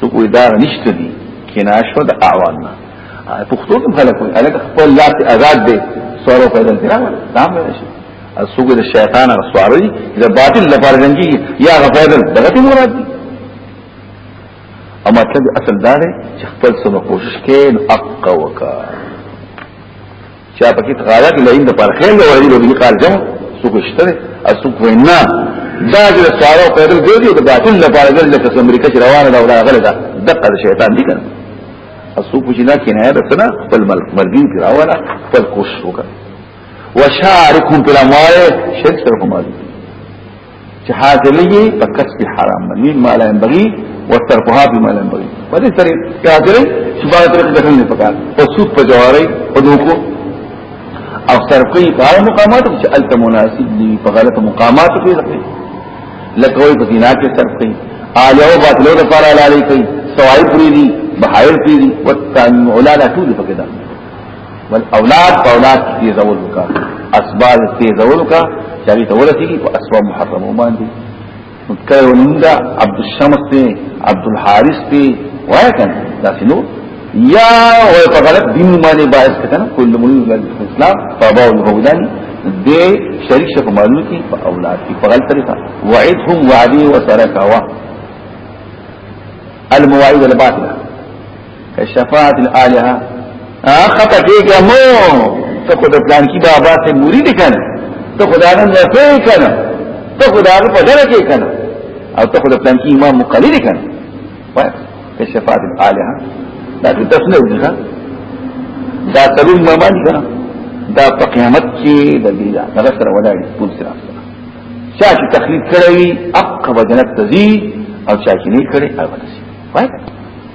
څوک وي دا نشته دي کنایه شو د اعوان نه پښتو کوم خلک وي الګ خپل لاس آزاد دي سوارو پیدا کړی دا مې نشي اسوګ د شیطان سواري د باطل لپاره جنگي یا غفایدل دغه ته مراد دي او مطلب اصل دا دی چې خپل سره کوشش کین حق وکړه چا پکې تقاضا کې لري د پر خیر له ورې لوي قال جمع سوق اشتره اسوق وینا دا چې سوارو پیدل ګرځي د باطل لپاره ګرځي چې امریکا چې روانه ده او راغله ده دقه شیطان دي کنه اسوق چې نه کنایه ده کنه خپل مرګي کې راواله خپل کوشش وکړه وشارکهم په لموال شرک سره کومه چې حاضرېږي په کسب حرام باندې ما لا ينبغي وترکها بما لا ينبغي په دې سره حاضرې چې باید طریق دخل نه پکار او سود په جواري او دوکو او ترکي په هغه مقامات چې الت مناسب دي په غلط مقامات کې ځکه لکه وي په دینات کې ترکي آلیو باطلو د فار علی کوي سوای پری دي بحیر پری دي وتعین علاله ټول پکې ده بل اولاد په اولاد کې زول وکا اسباب کې زول وکا چې هغه ته ورسیږي په اسباب محرمه باندې متکره وندا عبد الشمس ته عبد الحارث ته وای کنه دا شنو یا وای په غلط دین باندې باعث کنه کل مولود اسلام فباو الهودان دې شریک شپ معلوم کی په اولاد کې په غلط طریقه وعدهم وعدي وسرکوا المواعيد الباطله شفاعت الالهه خطا کېږه مو ته خو د پلان کې بابا ته مرید کنه ته خو دا نه نه کنه ته خو دا په دغه کې کنه او ته خو د پلان کې امام مقلد کنه وای په شفاعت الالهه دا څه تفنه دي ښا دا ترو ما باندې کنه دا په قیامت کې د دې دا هغه سره ولاړ ټول سره چا چې تخلیق کړی اقب جنت تزي او چا چې نه کړی هغه تزي وای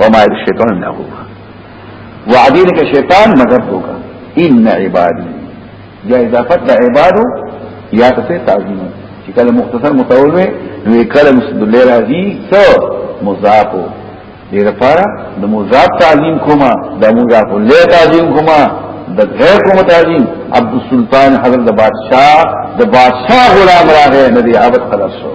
وما الشیطان نه هو وعدی لك شیطان مگر دوکا ان عبادی یا اضافت دا عبادو یا تسه تعظیم چې کله مختصر متول وي نو کله مسد الله راضی سو مضافو دې لپاره د مضاف تعظیم کوما د مضاف له تعظیم کوما د غیر کوم تعظیم عبد السلطان حضرت بادشاہ د بادشاہ غلام راغې ندی عبادت خلاص شو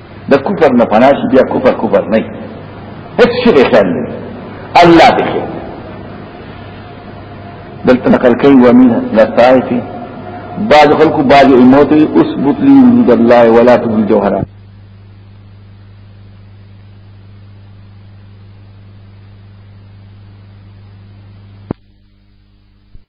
د کفر نه پناه شي بیا کفر کفر نه هیڅ شي به خیال نه الله دې خیر دلته نقل کوي ومن لطائف بعض خلق بعض اموت اثبت لي وجود الله ولا تبل جوهرات